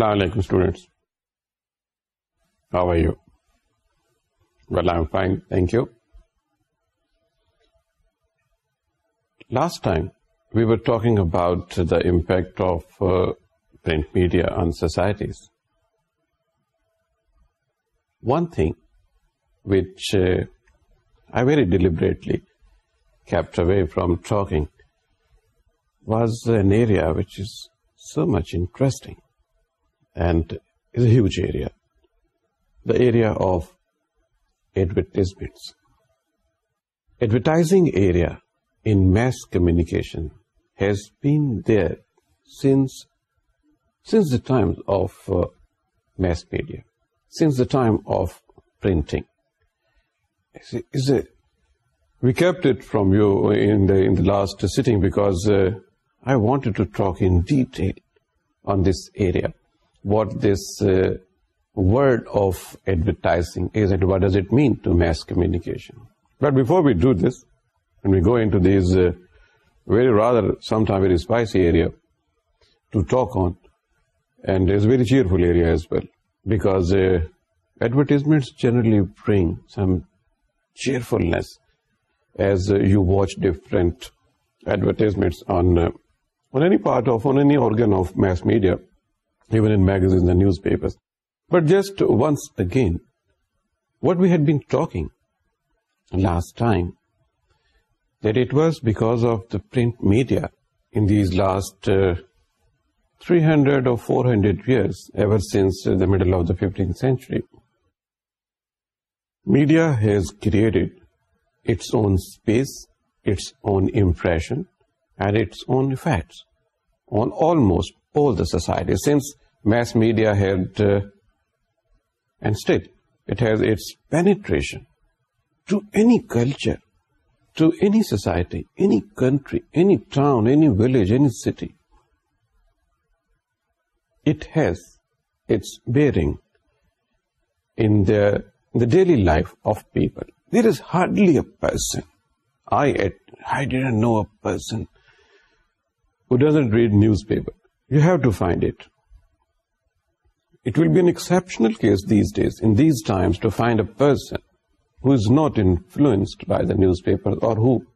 السلام علیکم students how you well I am fine thank you last time we were talking about the impact of print media on societies one thing which I very deliberately kept away from talking was an area which is so much interesting and is a huge area, the area of advertisements. Advertising area in mass communication has been there since the time of uh, mass media, since the time of printing. We kept it from you in the last sitting because uh, I wanted to talk in detail on this area what this uh, word of advertising is and what does it mean to mass communication. But before we do this, and we go into these uh, sometimes very spicy area to talk on, and it's a very cheerful area as well, because uh, advertisements generally bring some cheerfulness as you watch different advertisements on any part of, on any organ of mass media even in magazines and newspapers. But just once again, what we had been talking last time, that it was because of the print media in these last uh, 300 or 400 years, ever since uh, the middle of the 15th century. Media has created its own space, its own impression, and its own effects on almost all the society, since mass media had, uh, and still, it has its penetration to any culture, to any society, any country, any town, any village, any city. It has its bearing in the daily life of people. There is hardly a person, I didn't know a person who doesn't read newspaper. You have to find it. It will be an exceptional case these days, in these times, to find a person who is not influenced by the newspaper or who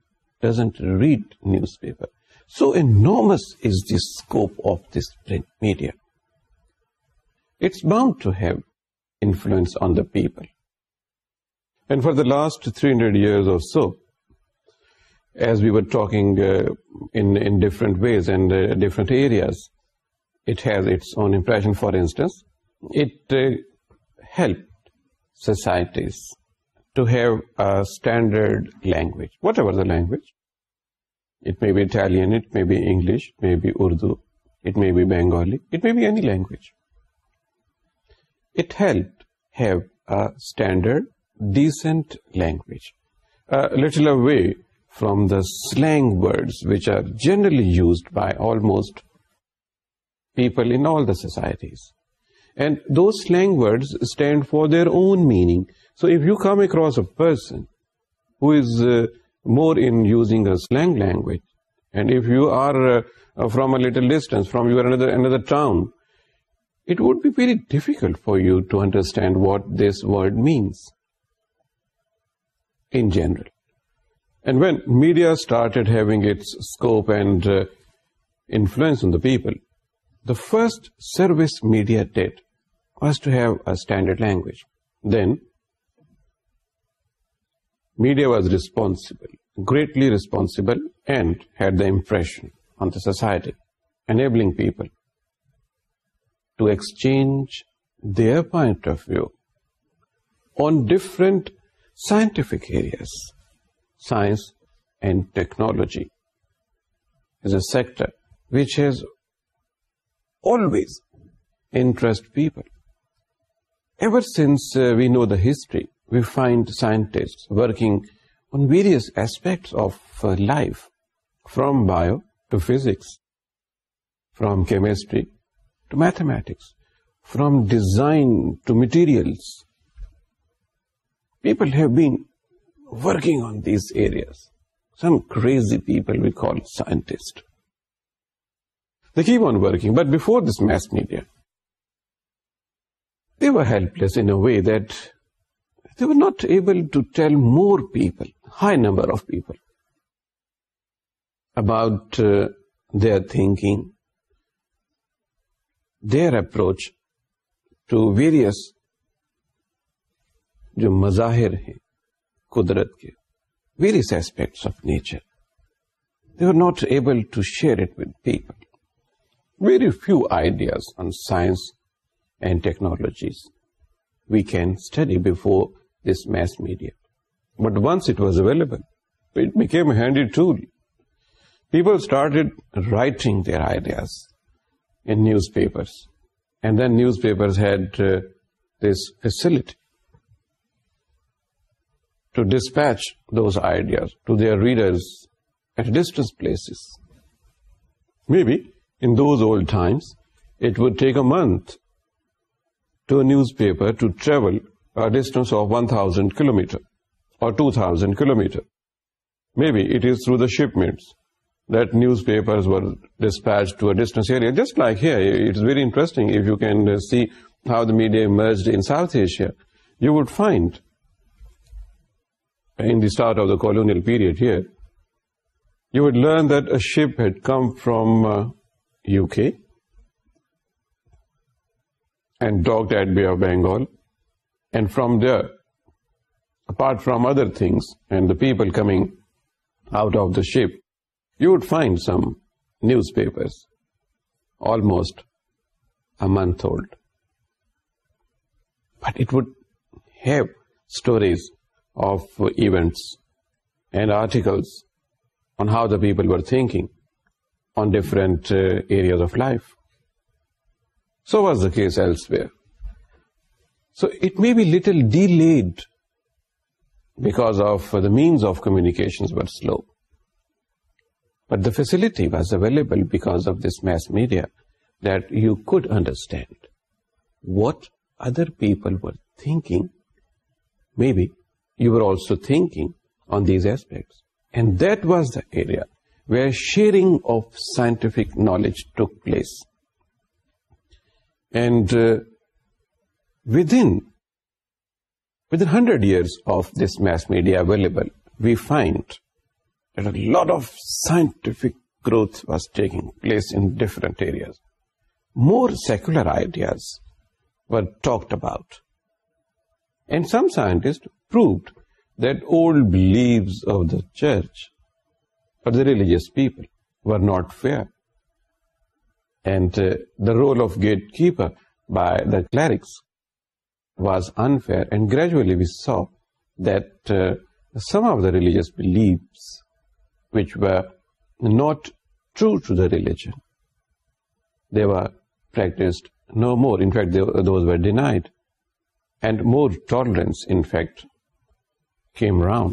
doesn't read newspaper. So enormous is the scope of this print media. It's bound to have influence on the people. And for the last 300 years or so, as we were talking uh, in different ways and uh, different areas, it has its own impression. For instance, it uh, helped societies to have a standard language, whatever the language. It may be Italian, it may be English, it may be Urdu, it may be Bengali, it may be any language. It helped have a standard, decent language. A little away from the slang words which are generally used by almost people in all the societies. And those slang words stand for their own meaning. So if you come across a person who is uh, more in using a slang language, and if you are uh, from a little distance, from your another town, it would be very difficult for you to understand what this word means in general. And when media started having its scope and uh, influence on the people, the first service media did was to have a standard language. Then, media was responsible, greatly responsible, and had the impression on the society, enabling people to exchange their point of view on different scientific areas. Science and technology is a sector which has always interest people. Ever since uh, we know the history, we find scientists working on various aspects of uh, life, from bio to physics, from chemistry to mathematics, from design to materials. People have been working on these areas. Some crazy people we call scientists. They keep on working. But before this mass media, they were helpless in a way that they were not able to tell more people, high number of people, about uh, their thinking, their approach to various جو مظاہر ہیں قدرت کے various aspects of nature they are not able to share it with people very few ideas on science and technologies we can study before this mass media. But once it was available, it became a handy tool. People started writing their ideas in newspapers. And then newspapers had uh, this facility to dispatch those ideas to their readers at distant places. Maybe in those old times, it would take a month to a newspaper to travel a distance of 1,000 kilometer or 2,000 kilometer. Maybe it is through the shipments that newspapers were dispatched to a distant area. Just like here, it's very interesting if you can uh, see how the media emerged in South Asia. You would find in the start of the colonial period here, you would learn that a ship had come from uh, UK and docked at Bay of Bengal, and from there, apart from other things and the people coming out of the ship, you would find some newspapers almost a month old. But it would have stories of events and articles on how the people were thinking on different uh, areas of life. So was the case elsewhere. So it may be little delayed because of uh, the means of communications were slow. But the facility was available because of this mass media, that you could understand what other people were thinking. Maybe you were also thinking on these aspects. And that was the area where sharing of scientific knowledge took place. And uh, within 100 years of this mass media available, we find that a lot of scientific growth was taking place in different areas. More secular ideas were talked about. And some scientists proved that old beliefs of the church but the religious people were not fair. And uh, the role of gatekeeper by the clerics was unfair. And gradually we saw that uh, some of the religious beliefs which were not true to the religion, they were practiced no more. In fact, those were denied. And more tolerance, in fact, came around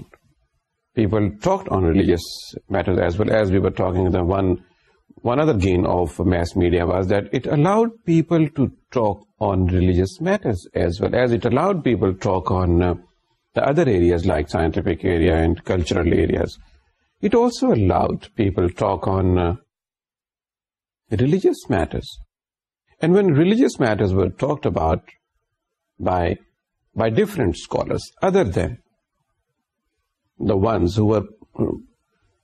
people talked on religious matters as well. As we were talking, the one other gain of mass media was that it allowed people to talk on religious matters as well, as it allowed people to talk on uh, the other areas like scientific area and cultural areas. It also allowed people to talk on uh, religious matters. And when religious matters were talked about by different scholars other than the ones who were uh,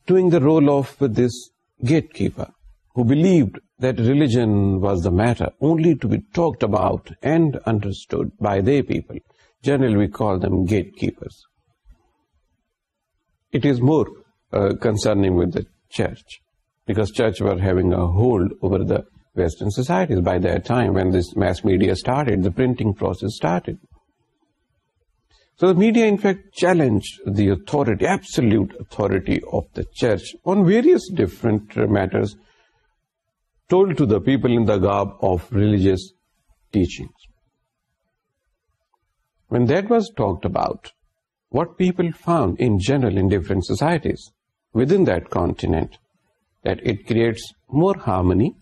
doing the role of this gatekeeper, who believed that religion was the matter only to be talked about and understood by their people. Generally, we call them gatekeepers. It is more uh, concerning with the church, because church were having a hold over the Western societies by that time. When this mass media started, the printing process started. So the media in fact challenged the authority, absolute authority of the church on various different matters told to the people in the garb of religious teachings. When that was talked about, what people found in general in different societies within that continent, that it creates more harmony,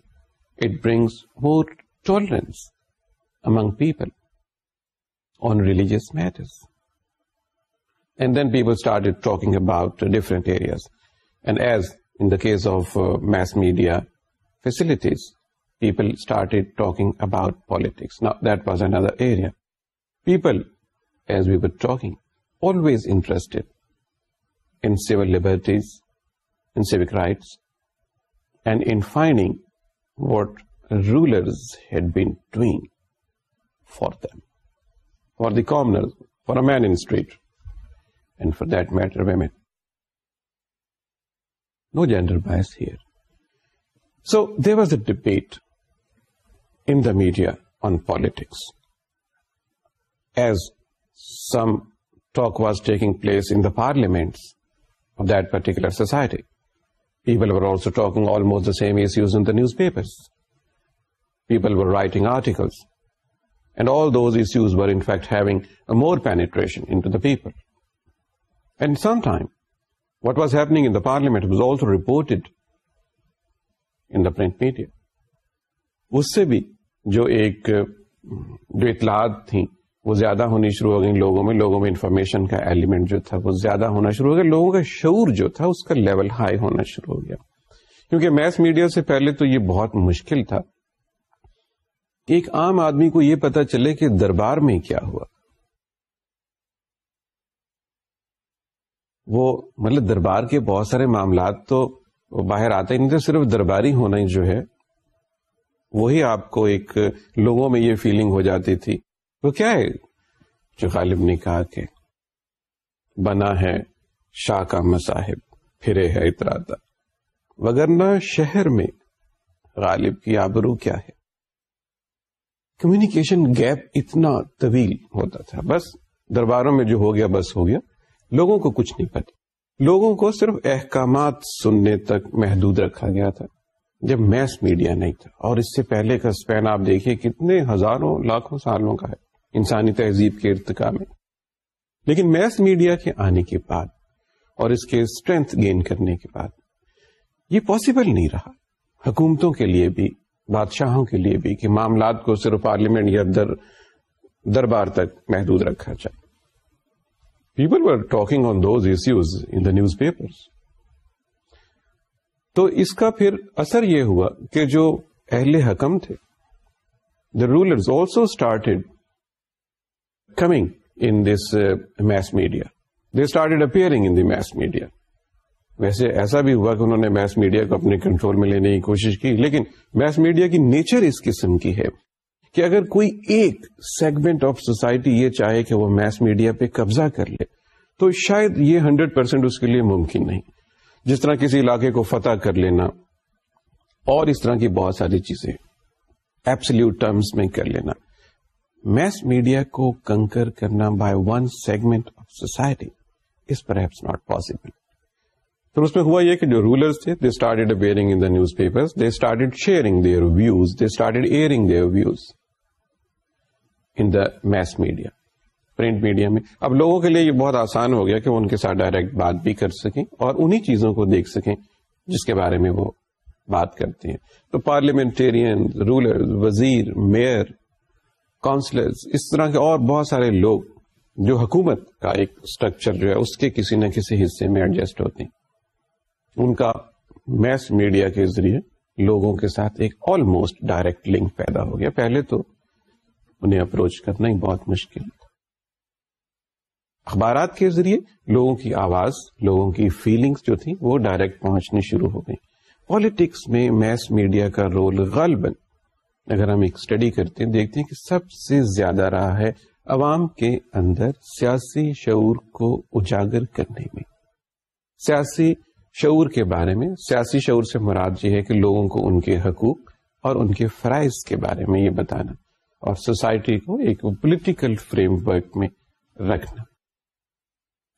it brings more tolerance among people on religious matters. And then people started talking about different areas. And as in the case of uh, mass media facilities, people started talking about politics. Now, that was another area. People, as we were talking, always interested in civil liberties, in civic rights, and in finding what rulers had been doing for them, for the commoners, for a man in the street and for that matter women. No gender bias here. So there was a debate in the media on politics as some talk was taking place in the parliaments of that particular society. People were also talking almost the same issues in the newspapers. People were writing articles. And all those issues were in fact having a more penetration into the people. Parliament was also reported in the print media اس سے بھی جو ایک جو اطلاعات تھیں وہ زیادہ ہونی شروع ہو گئی لوگوں میں لوگوں میں انفارمیشن کا ایلیمنٹ جو تھا وہ زیادہ ہونا شروع ہو گیا لوگوں کا شعور جو تھا اس کا لیول ہائی ہونا شروع ہو گیا کیونکہ میس میڈیا سے پہلے تو یہ بہت مشکل تھا کہ ایک عام آدمی کو یہ پتا چلے کہ دربار میں کیا ہوا وہ مطلب دربار کے بہت سارے معاملات تو باہر آتے ہی نہیں تھے صرف درباری ہونا ہی جو ہے وہی آپ کو ایک لوگوں میں یہ فیلنگ ہو جاتی تھی وہ کیا ہے جو غالب نے کہا کہ بنا ہے شاہ کا مصاحب پھرے ہے اتراتا وگرنہ شہر میں غالب کی آبرو کیا ہے کمیونیکیشن گیپ اتنا طویل ہوتا تھا بس درباروں میں جو ہو گیا بس ہو گیا لوگوں کو کچھ نہیں پتہ لوگوں کو صرف احکامات سننے تک محدود رکھا گیا تھا جب میس میڈیا نہیں تھا اور اس سے پہلے کا اسپین آپ دیکھیے کتنے ہزاروں لاکھوں سالوں کا ہے انسانی تہذیب کے ارتقا میں لیکن میس میڈیا کے آنے کے بعد اور اس کے اسٹرینتھ گین کرنے کے بعد یہ پاسبل نہیں رہا حکومتوں کے لیے بھی بادشاہوں کے لیے بھی کہ معاملات کو صرف پارلیمنٹ یا در دربار تک محدود رکھا جائے people are talking on those issues in the newspaper تو اس کا پھر اثر یہ ہوا کہ جو اہل حکم تھے the rulers also started coming in this mass media they started appearing in the mass media ویسے ایسا بھی ہوا کہ انہوں نے میس میڈیا کو اپنے کنٹرول میں لینے کی کوشش کی لیکن میس میڈیا کی نیچر اس قسم کی ہے کہ اگر کوئی ایک سیگمنٹ آف سوسائٹی یہ چاہے کہ وہ میس میڈیا پہ قبضہ کر لے تو شاید یہ ہنڈریڈ پرسینٹ اس کے لیے ممکن نہیں جس طرح کسی علاقے کو فتح کر لینا اور اس طرح کی بہت ساری چیزیں ایپسلیوٹ ٹرمز میں کر لینا میس میڈیا کو کنکر کرنا by one segment of society is perhaps not possible اس میں ہوا یہ کہ جو رولرس تھے they in the newspaper they start sharing their views they start airing their views in the mass media print media میں اب لوگوں کے لیے یہ بہت آسان ہو گیا کہ وہ ان کے ساتھ ڈائریکٹ بات بھی کر سکیں اور انہی چیزوں کو دیکھ سکیں جس کے بارے میں وہ بات کرتے ہیں تو پارلیمنٹرین رولر وزیر میئر کاؤنسلر اس طرح کے اور بہت سارے لوگ جو حکومت کا ایک اسٹرکچر جو ہے اس کے کسی نہ کسی حصے میں ایڈجسٹ ہوتے ہیں ان کا میس میڈیا کے ذریعے لوگوں کے ساتھ ایک آلموسٹ ڈائریکٹ لنک پیدا ہو گیا پہلے تو انہیں اپروچ کرنا ہی بہت مشکل اخبارات کے ذریعے لوگوں کی آواز لوگوں کی فیلنگز جو تھی وہ ڈائریکٹ پہنچنی شروع ہو گئی پالیٹکس میں میس میڈیا کا رول غالباً اگر ہم ایک اسٹڈی کرتے ہیں دیکھتے ہیں کہ سب سے زیادہ رہا ہے عوام کے اندر سیاسی شعور کو اجاگر کرنے میں سیاسی شعور کے بارے میں سیاسی شعور سے مراد یہ ہے کہ لوگوں کو ان کے حقوق اور ان کے فرائض کے بارے میں یہ بتانا اور سوسائٹی کو ایک پولیٹیکل فریم ورک میں رکھنا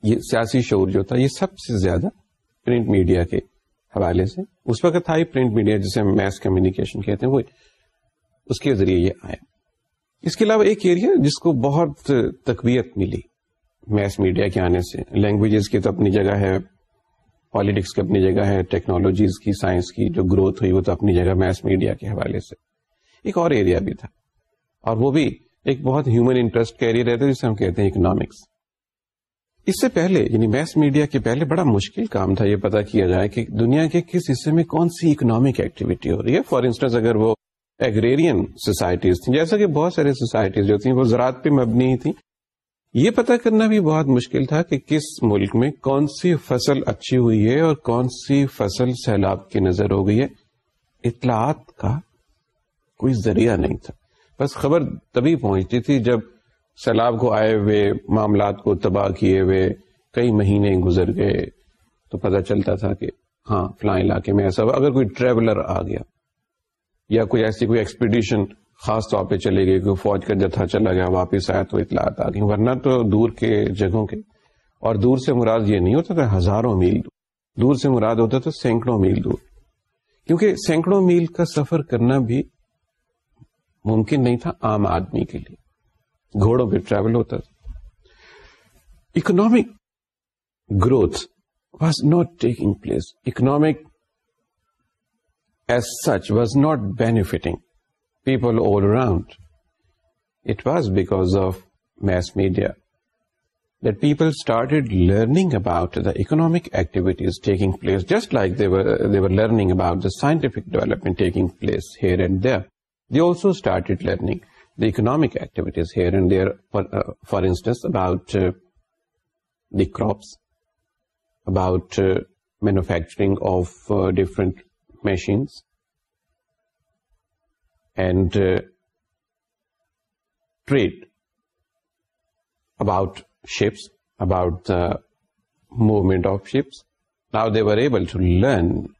یہ سیاسی شعور جو تھا یہ سب سے زیادہ پرنٹ میڈیا کے حوالے سے اس وقت تھا پرنٹ میڈیا جسے ہم میس کمیونیکیشن کہتے ہیں وہ اس کے ذریعے یہ آیا اس کے علاوہ ایک ایریا جس کو بہت تقویت ملی میس میڈیا کے آنے سے لینگویجز کی تو اپنی جگہ ہے پالیٹکس کی اپنی جگہ ہے ٹیکنالوجیز کی سائنس کی جو گروتھ ہوئی وہ تو اپنی جگہ میس میڈیا کے حوالے سے ایک اور ایریا بھی تھا اور وہ بھی ایک بہت ہیومن انٹرسٹ کیریئر رہتا ہے جسے ہم کہتے ہیں اکنامکس اس سے پہلے یعنی میس میڈیا کے پہلے بڑا مشکل کام تھا یہ پتا کیا جائے کہ دنیا کے کس حصے میں کون سی اکنامک ایکٹیویٹی ہو رہی ہے فار انسٹنس اگر وہ ایگریرین سوسائٹیز تھیں جیسا کہ بہت ساری سوسائٹیز جو تھیں وہ زراعت پہ مبنی ہی تھیں یہ پتا کرنا بھی بہت مشکل تھا کہ کس ملک میں کون سی فصل اچھی ہوئی ہے اور کون سی فصل سیلاب کی نظر ہو گئی ہے اطلاعات کا کوئی ذریعہ نہیں تھا بس خبر تبھی پہنچتی تھی جب سیلاب کو آئے ہوئے معاملات کو تباہ کیے ہوئے کئی مہینے گزر گئے تو پتہ چلتا تھا کہ ہاں فلاں علاقے میں ایسا اگر کوئی ٹریولر آ گیا یا کوئی ایسی کوئی ایکسپیڈیشن خاص طور پہ چلے گئے کوئی فوج کا جتھا چلا گیا واپس آیا تو اطلاعات آ گئی ورنہ تو دور کے جگہوں کے اور دور سے مراد یہ نہیں ہوتا تھا ہزاروں میل دور دور سے مراد ہوتا تھا سینکڑوں میل دور کیونکہ سینکڑوں میل کا سفر کرنا بھی ممکن نہیں تھا عام آدمی کے لیے گھوڑوں پہ ٹریول ہوتا تھا economic growth was not taking place economic as such was not benefiting people all around it was because of mass media that people started learning about the economic activities taking place, just like they were, they were learning about the scientific development taking place here and there. They also started learning the economic activities here and there, for uh, instance, about uh, the crops, about uh, manufacturing of different machines, and trade, about ships, about the movement of ships. Now they were able to learn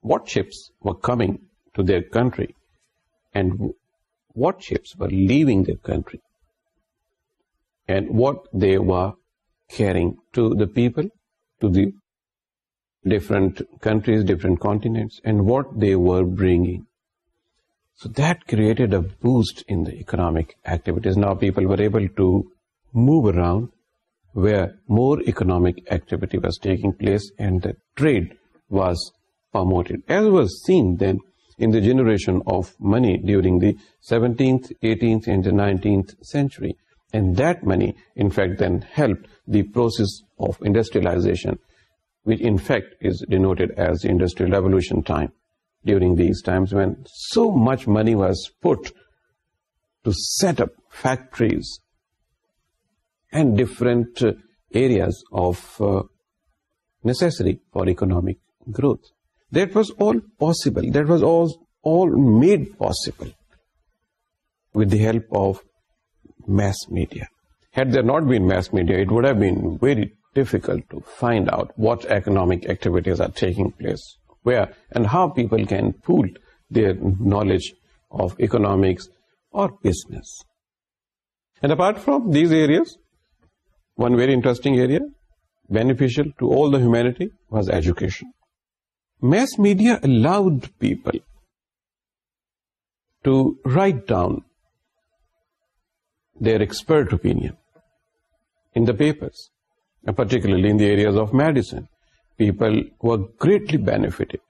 what ships were coming to their country and what ships were leaving their country and what they were carrying to the people, to the different countries, different continents, and what they were bringing. So that created a boost in the economic activities. Now people were able to move around where more economic activity was taking place and the trade was promoted. As was seen then in the generation of money during the 17th, 18th and the 19th century. And that money, in fact, then helped the process of industrialization, which in fact is denoted as the Industrial Revolution time, during these times when so much money was put to set up factories and different uh, areas of uh, necessary for economic growth. That was all possible. That was all made possible with the help of mass media. Had there not been mass media, it would have been very difficult to find out what economic activities are taking place, where and how people can pool their knowledge of economics or business. And apart from these areas, one very interesting area, beneficial to all the humanity, was education. Mass media allowed people to write down their expert opinion in the papers, and particularly in the areas of medicine. People were greatly benefited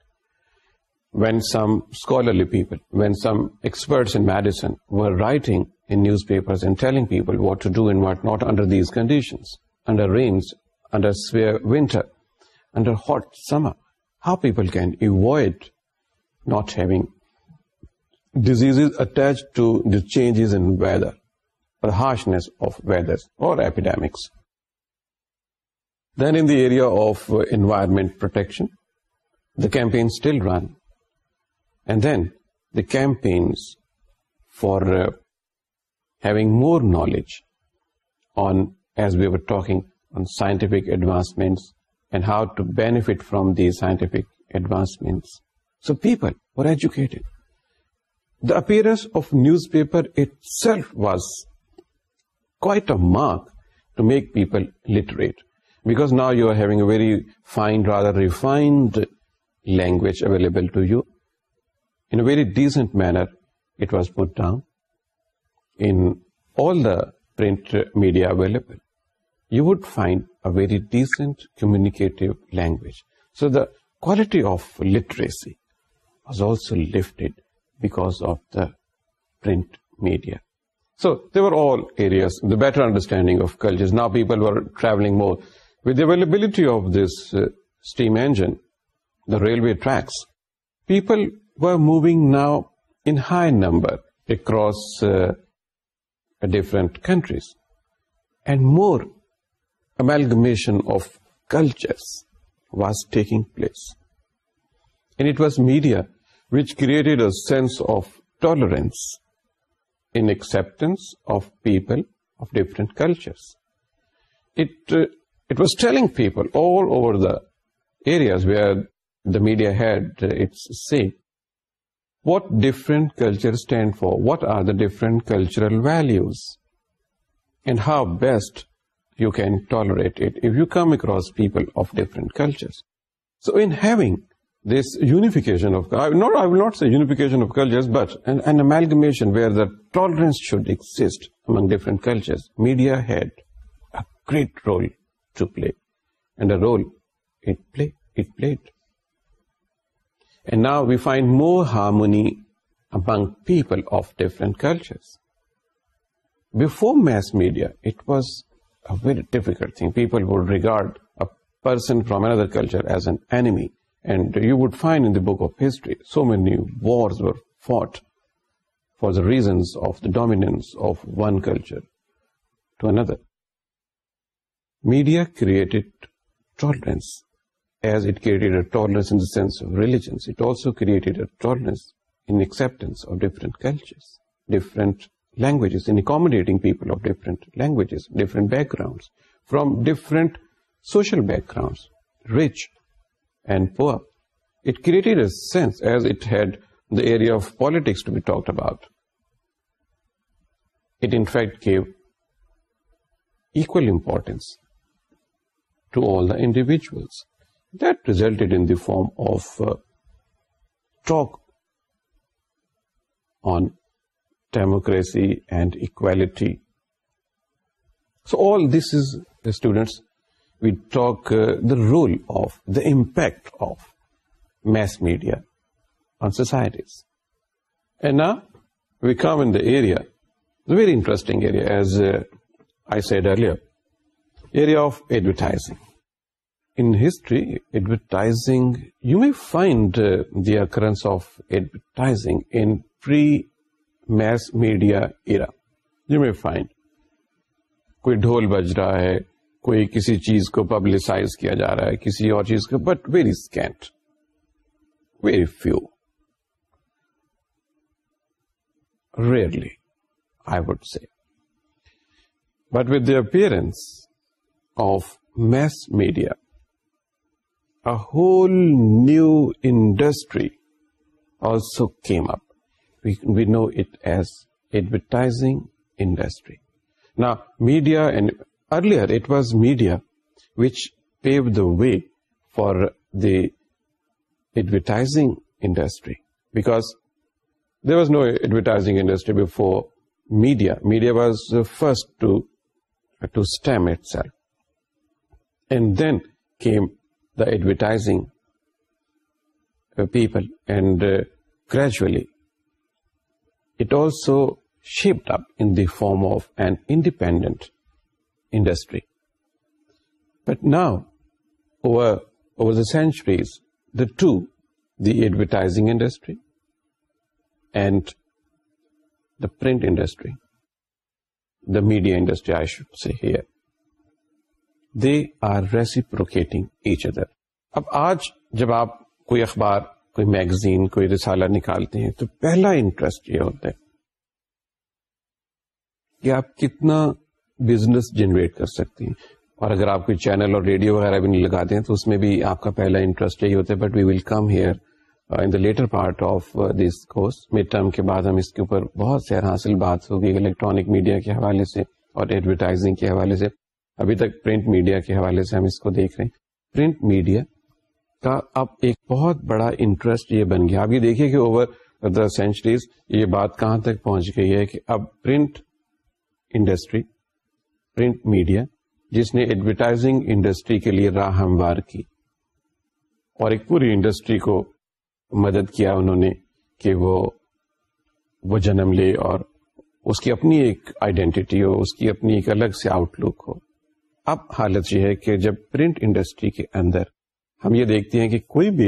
when some scholarly people, when some experts in medicine were writing in newspapers and telling people what to do and what not under these conditions, under rains, under severe winter, under hot summer how people can avoid not having diseases attached to the changes in weather or harshness of weather or epidemics. Then in the area of uh, environment protection, the campaigns still run. And then the campaigns for uh, having more knowledge on, as we were talking, on scientific advancements, and how to benefit from these scientific advancements. So people were educated. The appearance of newspaper itself was quite a mark to make people literate, because now you are having a very fine, rather refined language available to you. In a very decent manner, it was put down in all the print media available. You would find a very decent communicative language. So the quality of literacy was also lifted because of the print media. So they were all areas, the better understanding of cultures. Now people were traveling more. With the availability of this uh, steam engine, the railway tracks, people were moving now in high number across uh, different countries. And more amalgamation of cultures was taking place. And it was media which created a sense of tolerance in acceptance of people of different cultures. It uh, was telling people all over the areas where the media had uh, its say, what different cultures stand for, what are the different cultural values, and how best you can tolerate it if you come across people of different cultures. So in having this unification of, I will not say unification of cultures, but an amalgamation where the tolerance should exist among different cultures, media had a great role to play, and a role it played. And now we find more harmony among people of different cultures. Before mass media, it was very difficult thing people would regard a person from another culture as an enemy and you would find book of history so many fought for the reasons one culture media tolerance as it of religions also of different culture different languages, in accommodating people of different languages, different backgrounds, from different social backgrounds, rich and poor. It created a sense, as it had the area of politics to be talked about. It in fact gave equal importance to all the individuals. That resulted in the form of uh, talk on democracy, and equality. So all this is, students, we talk uh, the role of, the impact of mass media on societies. And now we come in the area, the very interesting area, as uh, I said earlier, area of advertising. In history, advertising, you may find uh, the occurrence of advertising in pre mass media era you may find کوئی ڈھول بج رہا ہے کوئی کسی چیز کو publicise کیا جا رہا ہے کسی اور چیز کو but very scant very few rarely I would see but with the appearance of mass media a whole new industry also came up we know it as advertising industry. Now, media, and earlier it was media which paved the way for the advertising industry, because there was no advertising industry before media. Media was the first to stem itself. And then came the advertising uh, people, and uh, gradually it also shaped up in the form of and independent industry but now over over the centuries the to advertising industry and the print industry the media industry I should say here they are reciprocating each other اب آج جب آپ کوئی اخبار کوئی magazine کوئی رسالہ نکالتے ہیں تو پہلا انٹرسٹ یہ ہوتا ہے کہ آپ کتنا بزنس جنریٹ کر سکتے ہیں اور اگر آپ کوئی چینل اور ریڈیو وغیرہ بھی نہیں لگاتے ہیں تو اس میں بھی آپ کا پہلا انٹرسٹ یہی ہوتا ہے but we will come here in the latter part of this course mid term کے بعد ہم اس کے اوپر بہت سے حاصل بات ہوگی الیکٹرانک میڈیا کے حوالے سے اور ایڈورٹائزنگ کے حوالے سے ابھی تک پرنٹ میڈیا کے حوالے سے ہم اس کو دیکھ رہے ہیں پرنٹ میڈیا کا اب ایک بہت بڑا انٹرسٹ یہ بن گیا یہ دیکھیے کہ اوور دا سینچریز یہ بات کہاں تک پہنچ گئی ہے کہ اب پرنٹ پرنٹ انڈسٹری میڈیا جس نے ایڈورٹائزنگ انڈسٹری کے لیے راہ ہموار کی اور ایک پوری انڈسٹری کو مدد کیا انہوں نے کہ وہ وہ جنم لے اور اس کی اپنی ایک آئیڈینٹی ہو اس کی اپنی ایک الگ سے آؤٹ لک ہو اب حالت یہ ہے کہ جب پرنٹ انڈسٹری کے اندر ہم یہ دیکھتے ہیں کہ کوئی بھی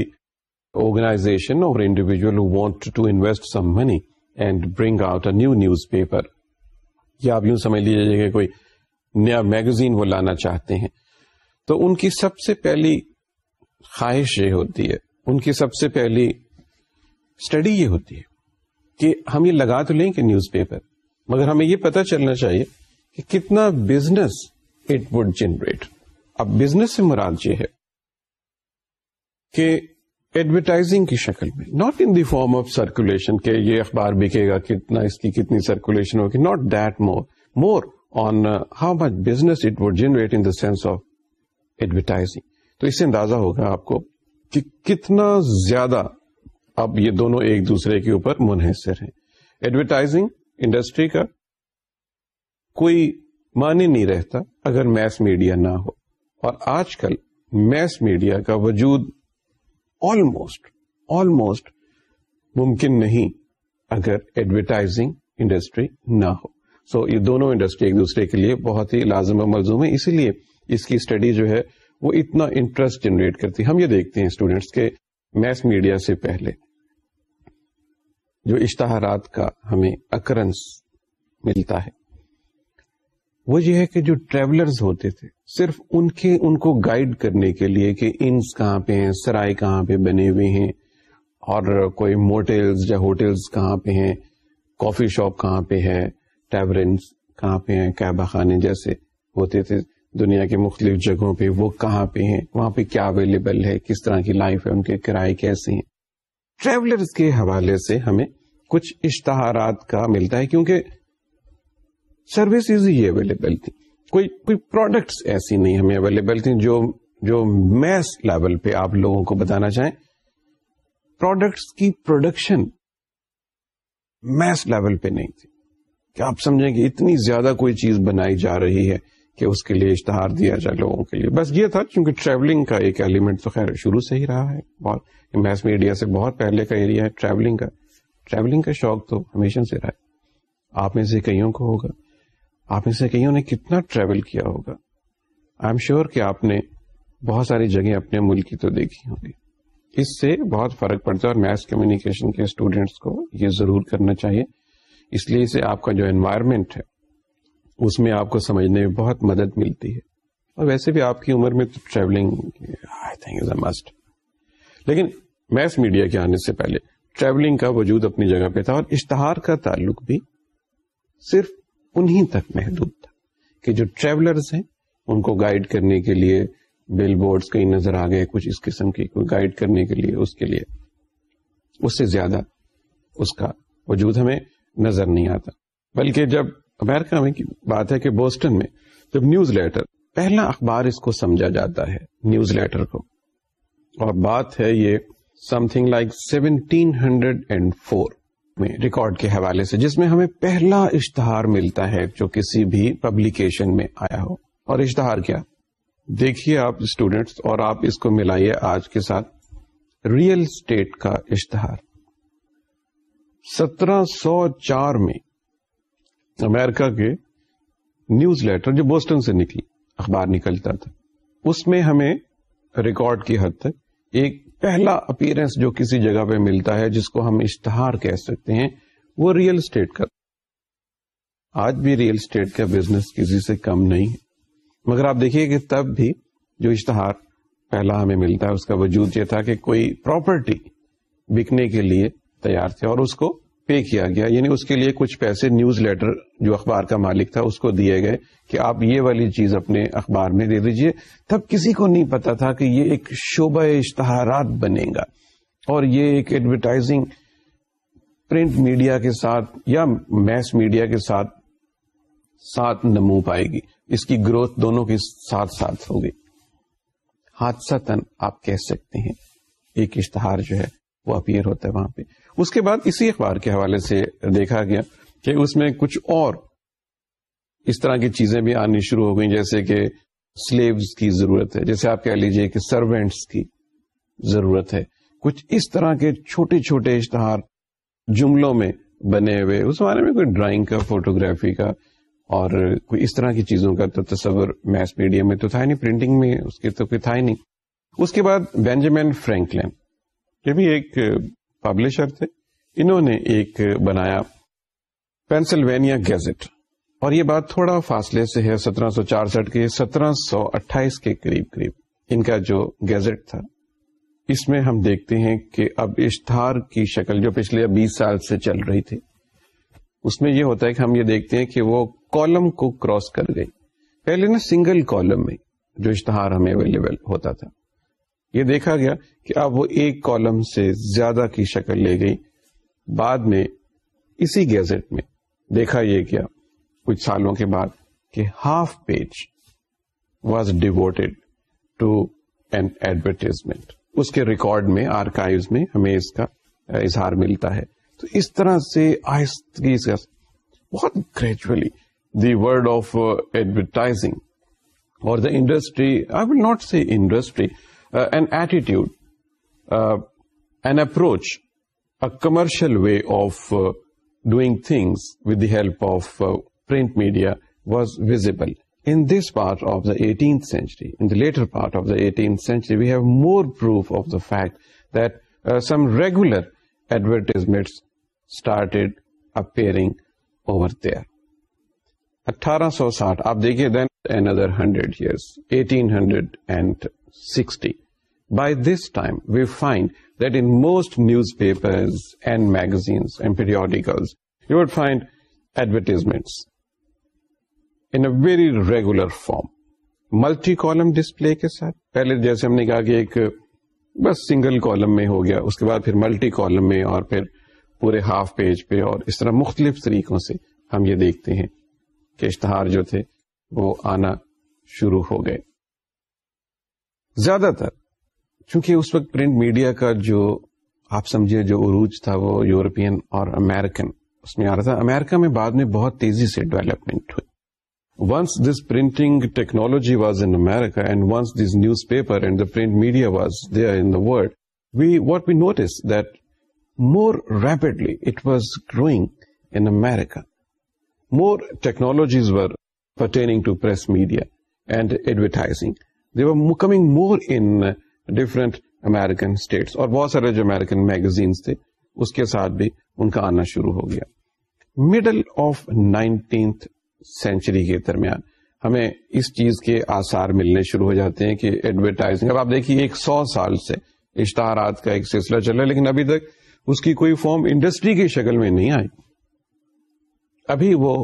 آرگنائزیشن اور individual want to invest some money and bring out a new newspaper یا آپ یوں سمجھ لیجیے کہ کوئی نیا میگزین وہ لانا چاہتے ہیں تو ان کی سب سے پہلی خواہش یہ ہوتی ہے ان کی سب سے پہلی اسٹڈی یہ ہوتی ہے کہ ہم یہ لگا تو لیں کہ نیوز پیپر مگر ہمیں یہ پتا چلنا چاہیے کہ کتنا بزنس اٹ وڈ جنریٹ اب بزنس سے مراد یہ ہے کہ ایڈورٹائزنگ کی شکل میں not in the form of circulation کہ یہ اخبار بکے گا کتنا اس کی کتنی سرکولیشن ہوگی not that more more on how much business it would generate in the sense of advertising تو اس سے اندازہ ہوگا آپ کو کہ کتنا زیادہ اب یہ دونوں ایک دوسرے کے اوپر منحصر ہیں ایڈورٹائزنگ انڈسٹری کا کوئی معنی نہیں رہتا اگر میس میڈیا نہ ہو اور آج کل میس میڈیا کا وجود آلموسٹ آلموسٹ ممکن نہیں اگر ایڈورٹائزنگ انڈسٹری نہ ہو سو یہ دونوں انڈسٹری ایک دوسرے کے لیے بہت ہی لازم ملزوم ہے اسی لیے اس کی اسٹڈی جو ہے وہ اتنا انٹرسٹ جنریٹ کرتی ہم یہ دیکھتے ہیں اسٹوڈینٹس کے میس میڈیا سے پہلے جو اشتہارات کا ہمیں اکرنس ملتا ہے وہ یہ ہے کہ جو ٹریولرز ہوتے تھے صرف ان کے ان کو گائیڈ کرنے کے لیے کہ انس کہاں پہ ہیں سرائے کہاں پہ بنے ہوئے ہیں اور کوئی موٹلز یا ہوٹلز کہاں پہ ہیں کافی شاپ کہاں پہ ہے ٹیورنس کہاں پہ ہیں خانے جیسے ہوتے تھے دنیا کے مختلف جگہوں پہ وہ کہاں پہ ہیں وہاں پہ کیا اویلیبل ہے کس طرح کی لائف ہے ان کے کرائے کیسے ہیں ٹریولرز کے حوالے سے ہمیں کچھ اشتہارات کا ملتا ہے کیونکہ سروس ہی اویلیبل تھی کوئی کوئی پروڈکٹس ایسی نہیں ہمیں اویلیبل تھیں جو جو میس لیول پہ آپ لوگوں کو بتانا چاہیں پروڈکٹس کی پروڈکشن میس لیول پہ نہیں تھی کیا آپ سمجھیں کہ اتنی زیادہ کوئی چیز بنائی جا رہی ہے کہ اس کے لیے اشتہار دیا جائے لوگوں کے لیے بس یہ تھا کیونکہ ٹریولنگ کا ایک ایلیمنٹ تو خیر شروع سے ہی رہا ہے بہت پہلے کا ایریا ہے ٹریولنگ کا ٹریولنگ کا شوق تو ہمیشہ سے رہا ہے آپ میں سے کئیوں کو ہوگا آپ سے نے کتنا ٹریول کیا ہوگا آئی ایم شیور کہ آپ نے بہت ساری جگہ اپنے ملک کی تو دیکھی ہوں گی اس سے بہت فرق پڑتا ہے اور میتھس کمیونیکیشن کے اسٹوڈینٹس کو یہ ضرور کرنا چاہیے اس لیے اسے آپ کا جو انوائرمنٹ ہے اس میں آپ کو سمجھنے میں بہت مدد ملتی ہے اور ویسے بھی آپ کی عمر میں تو ٹریولنگ مسٹ لیکن میتھس میڈیا کے آنے سے پہلے ٹریولنگ کا وجود اپنی جگہ پہ تھا اور اشتہار کا تعلق بھی صرف انہی تک محدود تھا کہ جو ٹریولرز ہیں ان کو گائیڈ کرنے کے لیے بل بورڈ کہیں نظر آ گئے کچھ اس قسم کوئی گائیڈ کرنے کے لیے اس کے لیے اس سے زیادہ اس کا وجود ہمیں نظر نہیں آتا بلکہ جب امیرکا میں بات ہے کہ بوسٹن میں جب نیوز لیٹر پہلا اخبار اس کو سمجھا جاتا ہے نیوز لیٹر کو اور بات ہے یہ something like seventeen hundred and four میں ریکارڈ کے حوالے سے جس میں ہمیں پہلا اشتہار ملتا ہے جو کسی بھی پبلیکیشن میں آیا ہو اور اشتہار کیا دیکھیے آپ اسٹوڈینٹس اور آپ اس کو ملائیے آج کے ساتھ اسٹیٹ کا اشتہار سترہ سو چار میں امریکہ کے نیوز لیٹر جو بوسٹن سے نکلی اخبار نکلتا تھا اس میں ہمیں ریکارڈ کی حد تک ایک پہلا اپیرنس جو کسی جگہ پہ ملتا ہے جس کو ہم اشتہار کہہ سکتے ہیں وہ ریئل اسٹیٹ کا آج بھی ریئل اسٹیٹ کا بزنس کسی سے کم نہیں ہے مگر آپ دیکھیے کہ تب بھی جو اشتہار پہلا ہمیں ملتا ہے اس کا وجود یہ تھا کہ کوئی پراپرٹی بکنے کے لیے تیار تھے اور اس کو پے کیا گیا یعنی اس کے لیے کچھ پیسے نیوز لیٹر جو اخبار کا مالک تھا اس کو دیے گئے کہ آپ یہ والی چیز اپنے اخبار میں دے دیجیے تب کسی کو نہیں پتا تھا کہ یہ ایک شعبہ اشتہارات بنے گا اور یہ ایک ایڈورٹائزنگ پرنٹ میڈیا کے ساتھ یا میس میڈیا کے ساتھ ساتھ نمو پائے گی اس کی گروتھ دونوں کے ساتھ ساتھ ہوگی حادثہ تن آپ کہہ سکتے ہیں ایک اشتہار جو ہے وہ اپیئر ہوتا ہے وہاں پہ اس کے بعد اسی اخبار کے حوالے سے دیکھا گیا کہ اس میں کچھ اور اس طرح کی چیزیں بھی آنی شروع ہو گئیں جیسے کہ سلیوز کی ضرورت ہے جیسے آپ کہہ لیجئے کہ سروینٹس کی ضرورت ہے کچھ اس طرح کے چھوٹے چھوٹے اشتہار جملوں میں بنے ہوئے اس بارے میں کوئی ڈرائنگ کا فوٹوگرافی کا اور کوئی اس طرح کی چیزوں کا تو تصور میس میڈیا میں تو تھا نہیں پرنٹنگ میں اس کے تو کوئی تھا ہی نہیں اس کے بعد بینجامن فرینکلین یہ بھی ایک پبلشر تھے انہوں نے ایک بنایا پینسلوینیا گیزٹ اور یہ بات تھوڑا فاصلے سے ہے سترہ سو چارسٹھ کے سترہ سو اٹھائیس کے قریب قریب ان کا جو گیزٹ تھا اس میں ہم دیکھتے ہیں کہ اب اشتہار کی شکل جو پچھلے بیس سال سے چل رہی تھی اس میں یہ ہوتا ہے کہ ہم یہ دیکھتے ہیں کہ وہ کالم کو کراس کر گئی پہلے نا سنگل کالم میں جو اشتہار ہمیں اویلیبل ہوتا تھا یہ دیکھا گیا کہ اب وہ ایک کالم سے زیادہ کی شکل لے گئی بعد میں اسی گیزٹ میں دیکھا یہ گیا کچھ سالوں کے بعد کہ half page was devoted to an advertisement اس کے ریکارڈ میں آرکائز میں ہمیں اس کا اظہار ملتا ہے تو اس طرح سے آہستگی سے بہت gradually the word of advertising اور the industry I will not see industry an an attitude approach a commercial way of doing things with the help of print media was visible in this part of the eighteenth century in the latter part of the eighteenth century we have more proof of the fact that some regular advertisement started appearing over there اٹھارہ سو ساٹھ آپ دیکھیے then another hundred years eighteen hundred and sixty by this time we find that in most newspaper and magazines periodicals advertisement in regular form multi column display کے ساتھ پہلے جیسے ہم نے کہا کہ ایک بس سنگل کالم میں ہو گیا اس کے بعد پھر ملٹی کالم میں اور پھر پورے ہاف پیج پہ اور اس طرح مختلف طریقوں سے ہم یہ دیکھتے ہیں کہ اشتہار جو تھے وہ آنا شروع ہو گئے زیادہ تر چونکہ اس وقت پرنٹ میڈیا کا جو آپ سمجھے جو عروج تھا وہ یورپین اور امیرکن اس میں آ رہا تھا امیرکا میں بعد میں بہت تیزی سے ڈیولپمنٹ ہوئی once this printing technology was in America and once this newspaper and the print media was in the world we what we notice that more rapidly it was growing in America more technologies were pertaining to press media and advertising they were coming more in uh, different American states اور بہت سارے جو American magazines تھے اس کے ساتھ بھی ان کا آنا شروع ہو گیا مڈل آف نائنٹینتھ سینچری کے درمیان ہمیں اس چیز کے آسار ملنے شروع ہو جاتے ہیں کہ ایڈورٹائزنگ اب آپ دیکھیے ایک سو سال سے اشتہارات کا ایک سلسلہ چل رہا ہے لیکن ابھی تک اس کی کوئی فارم انڈسٹری کی شکل میں نہیں آئی ابھی وہ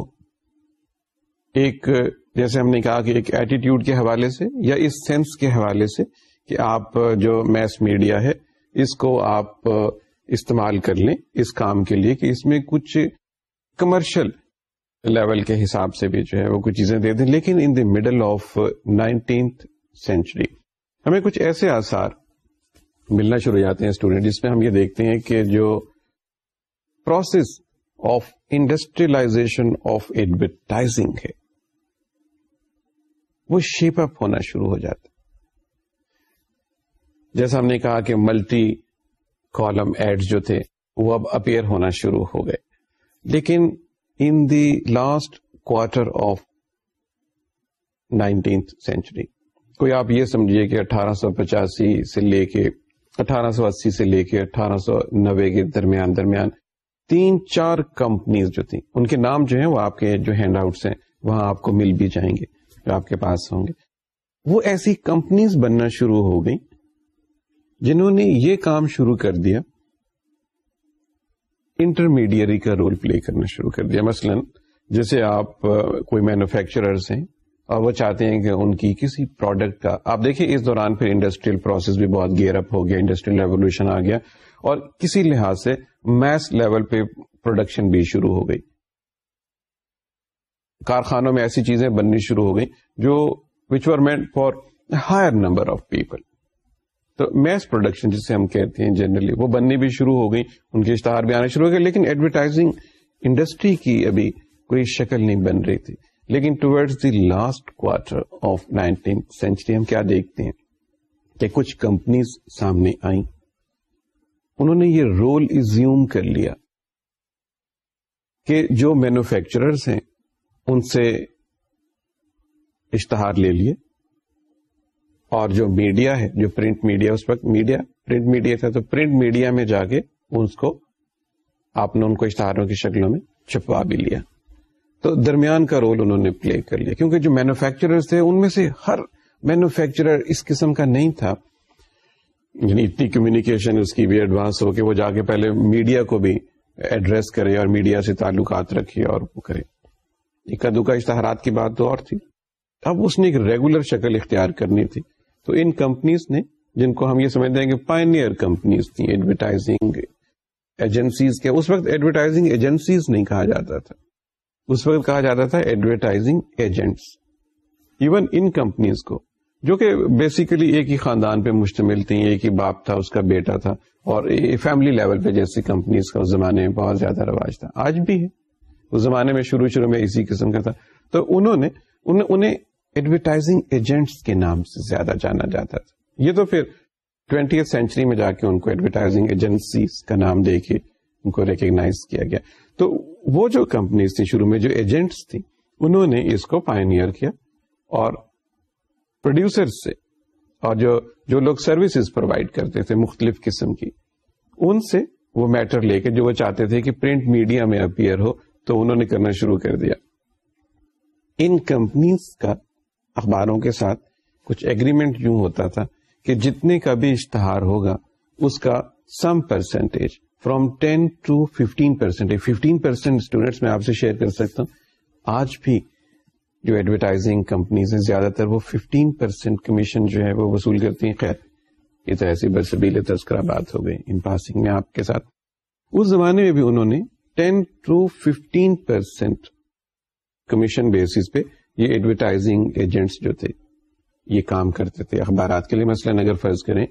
ایک جیسے ہم نے کہا کہ ایک ایٹیٹیوڈ کے حوالے سے یا اس سینس کے حوالے سے کہ آپ جو میس میڈیا ہے اس کو آپ استعمال کر لیں اس کام کے لیے کہ اس میں کچھ کمرشل لیول کے حساب سے بھی جو ہے وہ کچھ چیزیں دے دیں لیکن in the middle of nineteenth century ہمیں کچھ ایسے آثار ملنا شروع ہو جاتے ہیں اسٹوڈینٹ جس میں ہم یہ دیکھتے ہیں کہ جو process of industrialisation of advertising ہے وہ شیپ اپ ہونا شروع ہو جاتا جیسا ہم نے کہا کہ ملٹی کالم ایڈ جو تھے وہ اب اپیئر ہونا شروع ہو گئے لیکن in the last quarter of nineteenth century کوئی آپ یہ سمجھیے کہ اٹھارہ سو پچاسی سے لے کے اٹھارہ سو اسی سے لے کے اٹھارہ سو نبے کے درمیان درمیان تین چار کمپنیز جو تھیں ان کے نام جو ہیں وہ آپ کے جو ہینڈ آؤٹس ہیں وہاں آپ کو مل بھی جائیں گے جو آپ کے پاس ہوں گے وہ ایسی کمپنیز بننا شروع ہو گئی جنہوں نے یہ کام شروع کر دیا انٹرمیڈیری کا رول پلے کرنا شروع کر دیا مثلا جیسے آپ کوئی مینوفیکچررس ہیں اور وہ چاہتے ہیں کہ ان کی کسی پروڈکٹ کا آپ دیکھیں اس دوران پھر انڈسٹریل پروسیس بھی بہت گیئر اپ ہو گیا انڈسٹریل ریولیوشن آ گیا اور کسی لحاظ سے میس لیول پہ پروڈکشن بھی شروع ہو گئی کارخانوں میں ایسی چیزیں بننی شروع ہو گئی جو which were meant for higher number of people تو میس پروڈکشن جسے ہم کہتے ہیں جنرلی وہ بننی بھی شروع ہو گئی ان کے اشتہار بھی آنے شروع ہو گئے لیکن ایڈورٹائزنگ انڈسٹری کی ابھی کوئی شکل نہیں بن رہی تھی لیکن towards the last quarter of nineteen century ہم کیا دیکھتے ہیں کہ کچھ کمپنیز سامنے آئیں انہوں نے یہ رول ایزیوم کر لیا کہ جو مینوفیکچررز ہیں ان سے اشتہار لے لیے اور جو میڈیا ہے جو پرنٹ میڈیا اس وقت میڈیا پرنٹ میڈیا تھا تو پرنٹ میڈیا میں جا کے کو آپ نے ان کو اشتہاروں کی شکلوں میں چھپوا بھی لیا تو درمیان کا رول انہوں نے پلے کر لیا کیونکہ جو مینوفیکچرر تھے ان میں سے ہر مینوفیکچرر اس قسم کا نہیں تھا یعنی اتنی کمیونیکیشن اس کی بھی ایڈوانس ہو کہ وہ جا کے پہلے میڈیا کو بھی ایڈریس کرے اور میڈیا سے تعلقات رکھے اور وہ کرے دکھا دکا اشتہارات کی بات تو اور تھی اب اس نے ایک ریگولر شکل اختیار کرنی تھی تو ان کمپنیز نے جن کو ہم یہ سمجھتے ہیں کہ پائنیئر کمپنیز تھیں ایڈورٹائزنگ ایجنسیز کے اس وقت ایڈورٹائزنگ ایجنسیز نہیں کہا جاتا تھا اس وقت کہا جاتا تھا ایڈورٹائزنگ ایجنٹس ایون ان کمپنیز کو جو کہ بیسیکلی ایک ہی خاندان پہ مشتمل تھیں ایک ہی باپ تھا اس کا بیٹا تھا اور فیملی لیول پہ جیسی کمپنیز کا زمانے میں بہت زیادہ رواج تھا آج بھی ہے اس زمانے میں شروع شروع میں اسی قسم کا تھا تو انہوں نے انہیں ایڈورٹائزنگ ایجنٹس کے نام سے زیادہ جانا جاتا تھا یہ تو پھر ٹوینٹی ایتھ سینچری میں جا کے ان کو ایڈورٹائزنگ ایجنسی کا نام دے کے ان کو ریکگنائز کیا گیا تو وہ جو کمپنیز تھیں شروع میں جو ایجنٹس تھی انہوں نے اس کو پائنیئر کیا اور پروڈیوسر سے اور جو جو لوگ سروسز پرووائڈ کرتے تھے مختلف قسم کی ان سے وہ میٹر لے کے جو وہ چاہتے تھے کہ پرنٹ میڈیا میں اپیئر ہو تو انہوں نے کرنا شروع کر دیا ان کمپنیز کا اخباروں کے ساتھ کچھ ایگریمنٹ یوں ہوتا تھا کہ جتنے کا بھی اشتہار ہوگا اس کا some percentage from ten to fifteen fifteen percent students میں آپ سے شیئر کر سکتا ہوں آج بھی جو ایڈورٹائزنگ کمپنیز ہیں زیادہ تر وہ ففٹین پرسینٹ کمیشن جو ہے وہ وصول کرتی ہیں خیر یہ تو ایسی برسبیل تذکرہ بات ہو گئی ان پاسنگ میں آپ کے ساتھ اس زمانے میں بھی انہوں نے ten to fifteen percent commission basis پہ یہ ایڈورٹائزنگ ایجنٹس جو تھے یہ کام کرتے تھے اخبارات کے لیے مثلا اگر فرض کریں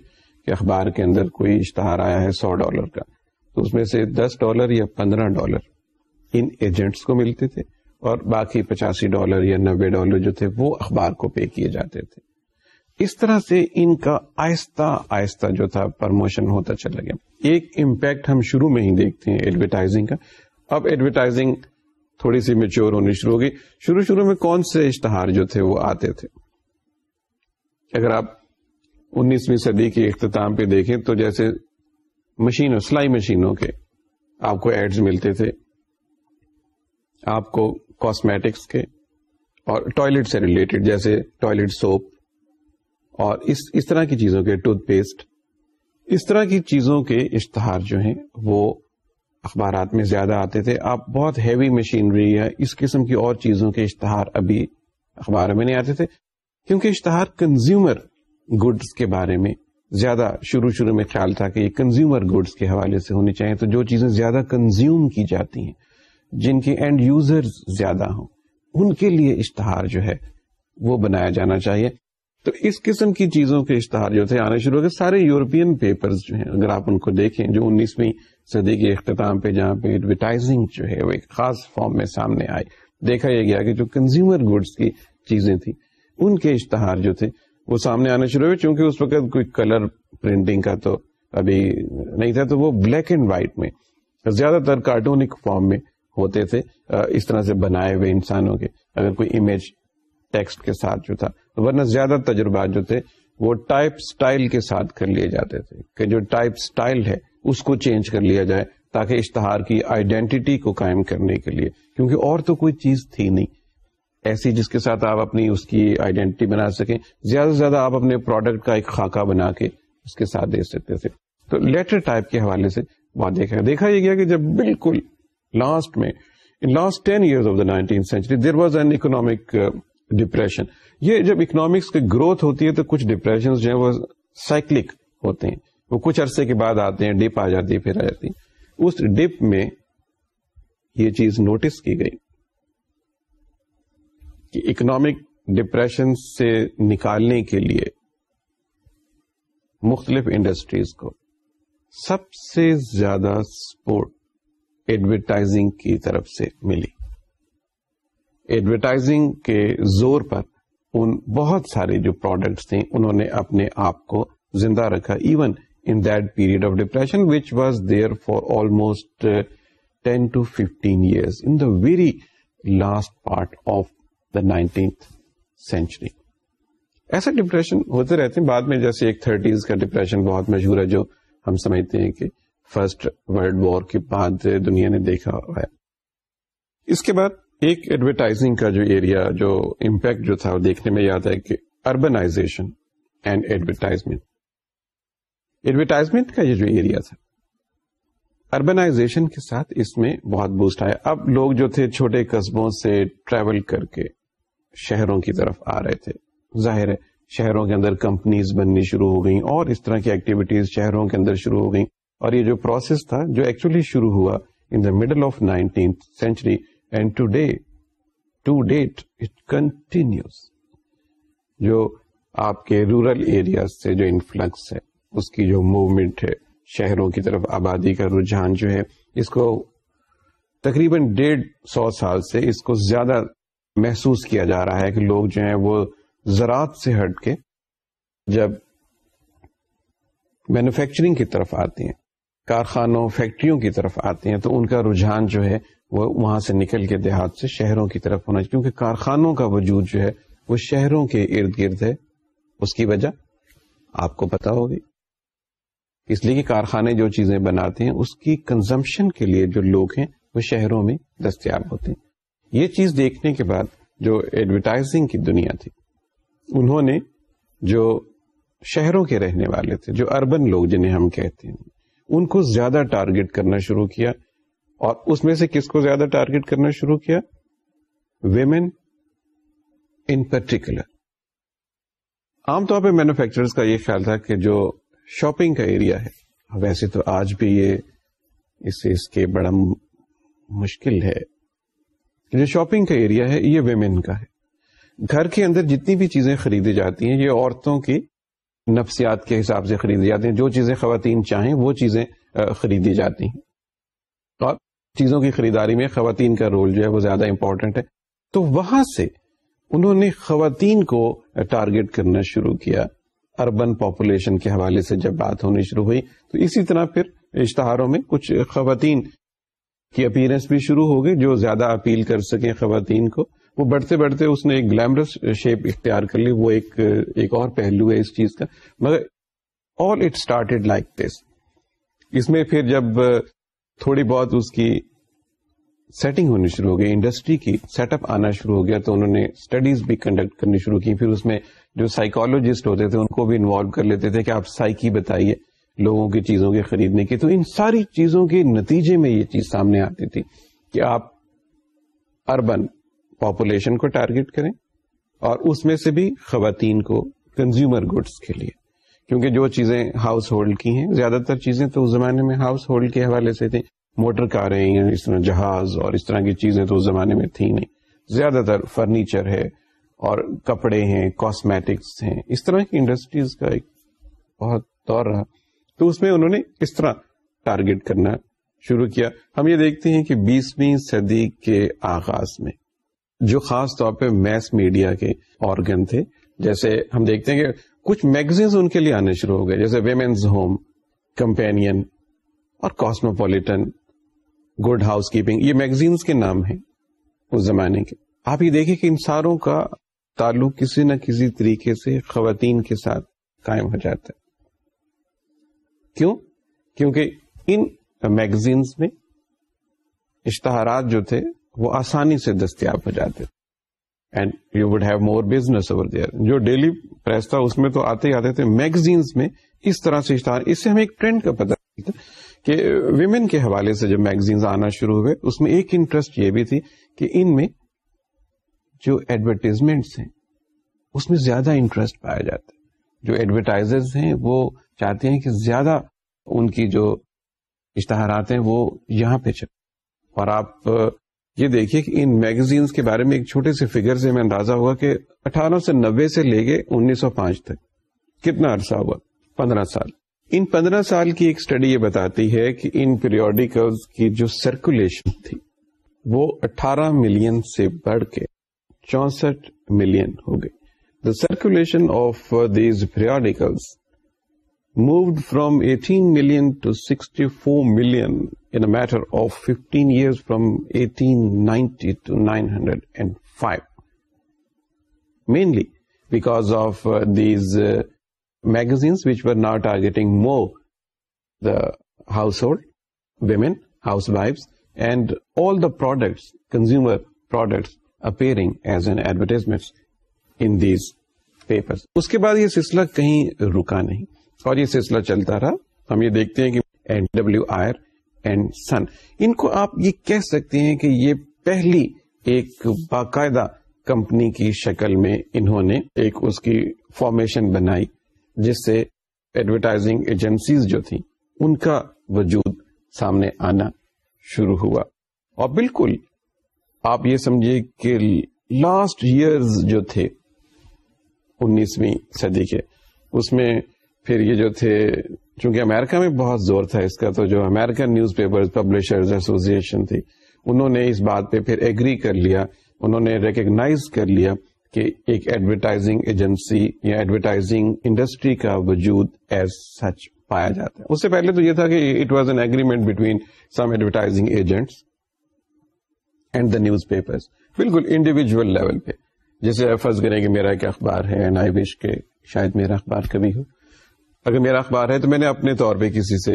کہ اخبار کے اندر کوئی اشتہار آیا ہے سو ڈالر کا تو اس میں سے دس ڈالر یا پندرہ ڈالر ان ایجنٹس کو ملتے تھے اور باقی پچاسی ڈالر یا نبے ڈالر جو تھے وہ اخبار کو پے کیے جاتے تھے اس طرح سے ان کا آہستہ آہستہ جو تھا پرموشن ہوتا چلا گیا ایک امپیکٹ ہم شروع میں ہی دیکھتے ہیں ایڈورٹائزنگ کا اب ایڈورٹائزنگ تھوڑی سی میچور ہونی شروع ہوگی شروع شروع میں کون سے اشتہار جو تھے وہ آتے تھے اگر آپ انیسویں صدی کے اختتام پہ دیکھیں تو جیسے مشینوں سلائی مشینوں کے آپ کو ایڈز ملتے تھے آپ کو کاسمیٹکس کے اور ٹوائلٹ سے ریلیٹڈ جیسے ٹوائلٹ سوپ اور اس اس طرح کی چیزوں کے ٹوتھ پیسٹ اس طرح کی چیزوں کے اشتہار جو ہیں وہ اخبارات میں زیادہ آتے تھے آپ بہت ہیوی مشینری یا اس قسم کی اور چیزوں کے اشتہار ابھی اخبار میں نہیں آتے تھے کیونکہ اشتہار کنزیومر گڈس کے بارے میں زیادہ شروع شروع میں خیال تھا کہ یہ کنزیومر گڈس کے حوالے سے ہونی چاہیے تو جو چیزیں زیادہ کنزیوم کی جاتی ہیں جن کے اینڈ یوزرز زیادہ ہوں ان کے لیے اشتہار جو ہے وہ بنایا جانا چاہیے تو اس قسم کی چیزوں کے اشتہار جو تھے آنے شروع ہو گئے سارے یورپین پیپرز جو ہیں اگر آپ ان کو دیکھیں جو انیسویں صدی کے اختتام پہ جہاں پہ ایڈورٹائزنگ جو ہے وہ ایک خاص فارم میں سامنے آئی دیکھا یہ گیا کہ جو کنزیومر گڈس کی چیزیں تھیں ان کے اشتہار جو تھے وہ سامنے آنے شروع ہوئے چونکہ اس وقت کوئی کلر پرنٹنگ کا تو ابھی نہیں تھا تو وہ بلیک اینڈ وائٹ میں زیادہ تر کارٹونک فارم میں ہوتے تھے اس طرح سے بنائے ہوئے انسانوں کے اگر کوئی امیج ٹیکسٹ کے ساتھ جو تھا ورنہ زیادہ تجربات جو تھے وہ ٹائپ سٹائل کے ساتھ کر لیے جاتے تھے کہ جو ٹائپ سٹائل ہے اس کو چینج کر لیا جائے تاکہ اشتہار کی آئیڈینٹی کو قائم کرنے کے لیے کیونکہ اور تو کوئی چیز تھی نہیں ایسی جس کے ساتھ آپ اپنی اس کی آئیڈینٹی بنا سکیں زیادہ سے زیادہ آپ اپنے پروڈکٹ کا ایک خاکہ بنا کے اس کے ساتھ دے سکتے تھے تو لیٹر ٹائپ کے حوالے سے وہاں دیکھا دیکھا یہ گیا کہ جب بالکل لاسٹ میں last ten of the nineteen century there was an economic depression یہ جب اکنامکس کی گروتھ ہوتی ہے تو کچھ ڈپریشن جو ہیں وہ سائکلک ہوتے ہیں وہ کچھ عرصے کے بعد آتے ہیں ڈپ آ جاتی ہے پھر آ جاتی اس ڈپ میں یہ چیز نوٹس کی گئی کہ اکنامک ڈپریشن سے نکالنے کے لیے مختلف انڈسٹریز کو سب سے زیادہ سپورٹ ایڈورٹائزنگ کی طرف سے ملی ایڈورٹائزنگ کے زور پر ان بہت سارے جو پروڈکٹس تھے انہوں نے اپنے آپ کو زندہ رکھا even in that period of depression which was there for almost ten to fifteen years in the very last part of the nineteenth century ایسا ڈپریشن ہوتے رہتے ہیں بعد میں جیسے ایک تھرٹیز کا ڈپریشن بہت مشہور ہے جو ہم سمجھتے ہیں کہ فرسٹ ولڈ وار کے بعد دنیا نے دیکھا ہے اس کے بعد ایک ایڈورٹائزنگ کا جو ایریا جو امپیکٹ جو تھا وہ دیکھنے میں یاد ہے کہ اربنائزیشن اینڈ ایڈورٹائزمنٹ ایڈورٹائزمنٹ کا یہ جو ایریا تھا اربنائزیشن کے ساتھ اس میں بہت بوسٹ آیا اب لوگ جو تھے چھوٹے قصبوں سے ٹریول کر کے شہروں کی طرف آ رہے تھے ظاہر ہے شہروں کے اندر کمپنیز بننی شروع ہو گئیں اور اس طرح کی ایکٹیویٹیز شہروں کے اندر شروع ہو گئیں اور یہ جو پروسیس تھا جو ایکچولی شروع ہوا in the middle of nineteenth century and today to date it جو آپ کے رورل ایریا سے جو انفلکس ہے اس کی جو موومنٹ ہے شہروں کی طرف آبادی کا رجحان جو ہے اس کو تقریباً ڈیڑھ سو سال سے اس کو زیادہ محسوس کیا جا رہا ہے کہ لوگ جو ہیں وہ زراعت سے ہٹ کے جب مینوفیکچرنگ کی طرف آتے ہیں کارخانوں فیکٹریوں کی طرف آتے ہیں تو ان کا رجحان جو ہے وہ وہاں سے نکل کے دیہات سے شہروں کی طرف ہونا چاہیے کیونکہ کارخانوں کا وجود جو ہے وہ شہروں کے ارد گرد ہے اس کی وجہ آپ کو پتا ہوگی اس لیے کہ کارخانے جو چیزیں بناتے ہیں اس کی کنزمپشن کے لیے جو لوگ ہیں وہ شہروں میں دستیاب ہوتے ہیں یہ چیز دیکھنے کے بعد جو ایڈورٹائزنگ کی دنیا تھی انہوں نے جو شہروں کے رہنے والے تھے جو اربن لوگ جنہیں ہم کہتے ہیں ان کو زیادہ ٹارگٹ کرنا شروع کیا اور اس میں سے کس کو زیادہ ٹارگیٹ کرنا شروع کیا ویمن ان پرٹیکولر عام طور پہ مینوفیکچرر کا یہ خیال تھا کہ جو شاپنگ کا ایریا ہے ویسے تو آج بھی یہ اس, اس کے بڑا مشکل ہے جو شاپنگ کا ایریا ہے یہ ویمن کا ہے گھر کے اندر جتنی بھی چیزیں خریدی جاتی ہیں یہ عورتوں کی نفسیات کے حساب سے خریدی جاتی ہیں جو چیزیں خواتین چاہیں وہ چیزیں خریدی جاتی ہیں چیزوں کی خریداری میں خواتین کا رول جو ہے وہ زیادہ امپورٹنٹ ہے تو وہاں سے انہوں نے خواتین کو ٹارگٹ کرنا شروع کیا اربن پاپولیشن کے حوالے سے جب بات ہونی شروع ہوئی تو اسی طرح پھر اشتہاروں میں کچھ خواتین کی اپیرنس بھی شروع گئی جو زیادہ اپیل کر سکیں خواتین کو وہ بڑھتے بڑھتے اس نے ایک گلیمرس شیپ اختیار کر لی وہ ایک ایک اور پہلو ہے اس چیز کا مگر all it started like this اس میں پھر جب تھوڑی بہت اس کی سیٹنگ ہونی شروع ہو گئی انڈسٹری کی سیٹ اپ آنا شروع ہو گیا تو انہوں نے اسٹڈیز بھی کنڈکٹ کرنی شروع کی پھر اس میں جو سائیکالوجسٹ ہوتے تھے ان کو بھی انوالو کر لیتے تھے کہ آپ سائیکی بتائیے لوگوں کی چیزوں کے خریدنے کی تو ان ساری چیزوں کے نتیجے میں یہ چیز سامنے آتی تھی کہ آپ اربن پاپولیشن کو ٹارگیٹ کریں اور اس میں سے بھی خواتین کو کنزیومر گڈس کے لیے کیونکہ جو چیزیں ہاؤس ہولڈ کی ہیں زیادہ تر چیزیں تو اس زمانے میں ہاؤس ہولڈ کے حوالے سے تھی موٹر کاریں یا اس طرح جہاز اور اس طرح کی چیزیں تو اس زمانے میں تھی نہیں زیادہ تر فرنیچر ہے اور کپڑے ہیں کاسمیٹکس ہیں اس طرح کی انڈسٹریز کا ایک بہت دور رہا تو اس میں انہوں نے کس طرح ٹارگیٹ کرنا شروع کیا ہم یہ دیکھتے ہیں کہ بیسویں صدی کے آغاز میں جو خاص طور پہ میس میڈیا کے آرگن تھے جیسے ہم دیکھتے ہیں کہ کچھ میگزینس ان کے لیے آنے شروع ہو گئے جیسے ویمنز ہوم کمپینین اور کاسموپولیٹن گڈ ہاؤس کیپنگ یہ میگزینس کے نام ہیں اس زمانے کے آپ یہ دیکھیں کہ ان ساروں کا تعلق کسی نہ کسی طریقے سے خواتین کے ساتھ قائم ہو جاتا ہے کیوں کیونکہ ان میگزینس میں اشتہارات جو تھے وہ آسانی سے دستیاب ہو جاتے تھے and you would have more business over there جو ڈیلی پریس تھا اس میں تو آتے ہی آتے تھے میگزینس میں اس طرح سے اشتہار اس سے ہمیں ایک ٹرینڈ کا پتہ چلتا کہ ویمن کے حوالے سے جب میگزینس آنا شروع ہوئے اس میں ایک انٹرسٹ یہ بھی تھی کہ ان میں جو ایڈورٹیزمنٹس ہیں اس میں زیادہ انٹرسٹ پایا جاتا ہے جو ایڈورٹائزرز ہیں وہ چاہتے ہیں کہ زیادہ ان کی جو اشتہارات ہیں وہ یہاں پہ چلے اور آپ یہ دیکھیے کہ ان میگزینس کے بارے میں ایک چھوٹے سے فگر سے اندازہ ہوا کہ اٹھارہ سو نبے سے لے گئے انیس سو پانچ تک کتنا عرصہ ہوا پندرہ سال ان پندرہ سال کی ایک اسٹڈی یہ بتاتی ہے کہ ان پیریوڈیکلز کی جو سرکولیشن تھی وہ اٹھارہ ملین سے بڑھ کے چونسٹھ ملین ہو گئی the circulation of these periodicals moved from eighteen million to sixty four million matter of fifteen year from eighteen ninety to nine hundred and five mainly back of these magazines which were نا targeting مورس hold women housewife and all the product consumer products appear as an advertisement in paper اس کے بعد یہ سلسلہ کہیں رکا نہیں اور یہ سلسلہ چلتا رہا ہم یہ دیکھتے ہیں کہ این ڈبلو اینڈ سن ان کو آپ یہ کہہ سکتے ہیں کہ یہ پہلی ایک باقاعدہ کمپنی کی شکل میں انہوں نے ایک اس کی فارمیشن بنائی جس سے ایڈورٹائزنگ ایجنسیز جو تھیں ان کا وجود سامنے آنا شروع ہوا اور بالکل آپ یہ سمجھے کہ لاسٹ ایئرز جو تھے انیسویں صدی کے اس میں پھر یہ جو تھے چونکہ امریکہ میں بہت زور تھا اس کا تو جو American news paper Publishers Association انہوں نے اس بات پہ پھر ایگری کر لیا انہوں نے ریکگنائز کر لیا کہ ایک ایڈورٹائزنگ ایجنسی یا ایڈورٹائزنگ انڈسٹری کا وجود ایز سچ پایا جاتا ہے اس سے پہلے تو یہ تھا کہ it was an agreement between some advertising agents and the newspaper بالکل انڈیویجل لیول پہ جیسے فرض کریں کہ میرا ایک اخبار ہے شاید میرا اخبار کبھی ہو اگر میرا اخبار ہے تو میں نے اپنے طور پہ کسی سے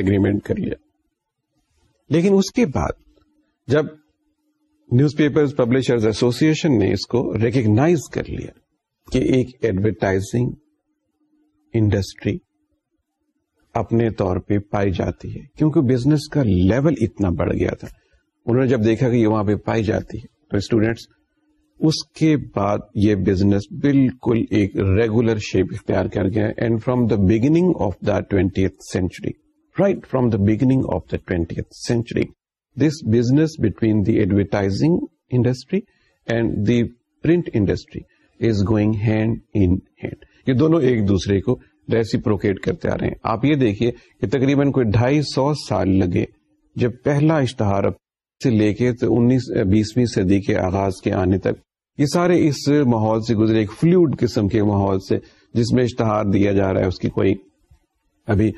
اگریمنٹ کر لیا لیکن اس کے بعد جب news paper Publishers Association نے اس کو ریکگناز کر لیا کہ ایک ایڈورٹائزنگ انڈسٹری اپنے طور پہ پائی جاتی ہے کیونکہ بزنس کا لیول اتنا بڑھ گیا تھا انہوں نے جب دیکھا کہ یہ وہاں پہ پائی جاتی ہے تو اسٹوڈینٹس اس کے بعد یہ بزنس بالکل ایک ریگولر شیپ اختیار کر گیا and from the beginning of the twentieth century right from the beginning of the twentieth century this business between the advertising industry and the print industry is going hand in hand یہ دونوں ایک دوسرے کو reciprocate کرتے آ رہے ہیں آپ یہ دیکھیے کہ تقریباً کوئی ڈھائی سو سال لگے جب پہلا اشتہار سے لے کے تو انیس بیسویں صدی کے آغاز کے آنے تک یہ سارے اس ماحول سے گزرے ایک فلوڈ قسم کے ماحول سے جس میں اشتہار دیا جا رہا ہے اس کی کوئی ابھی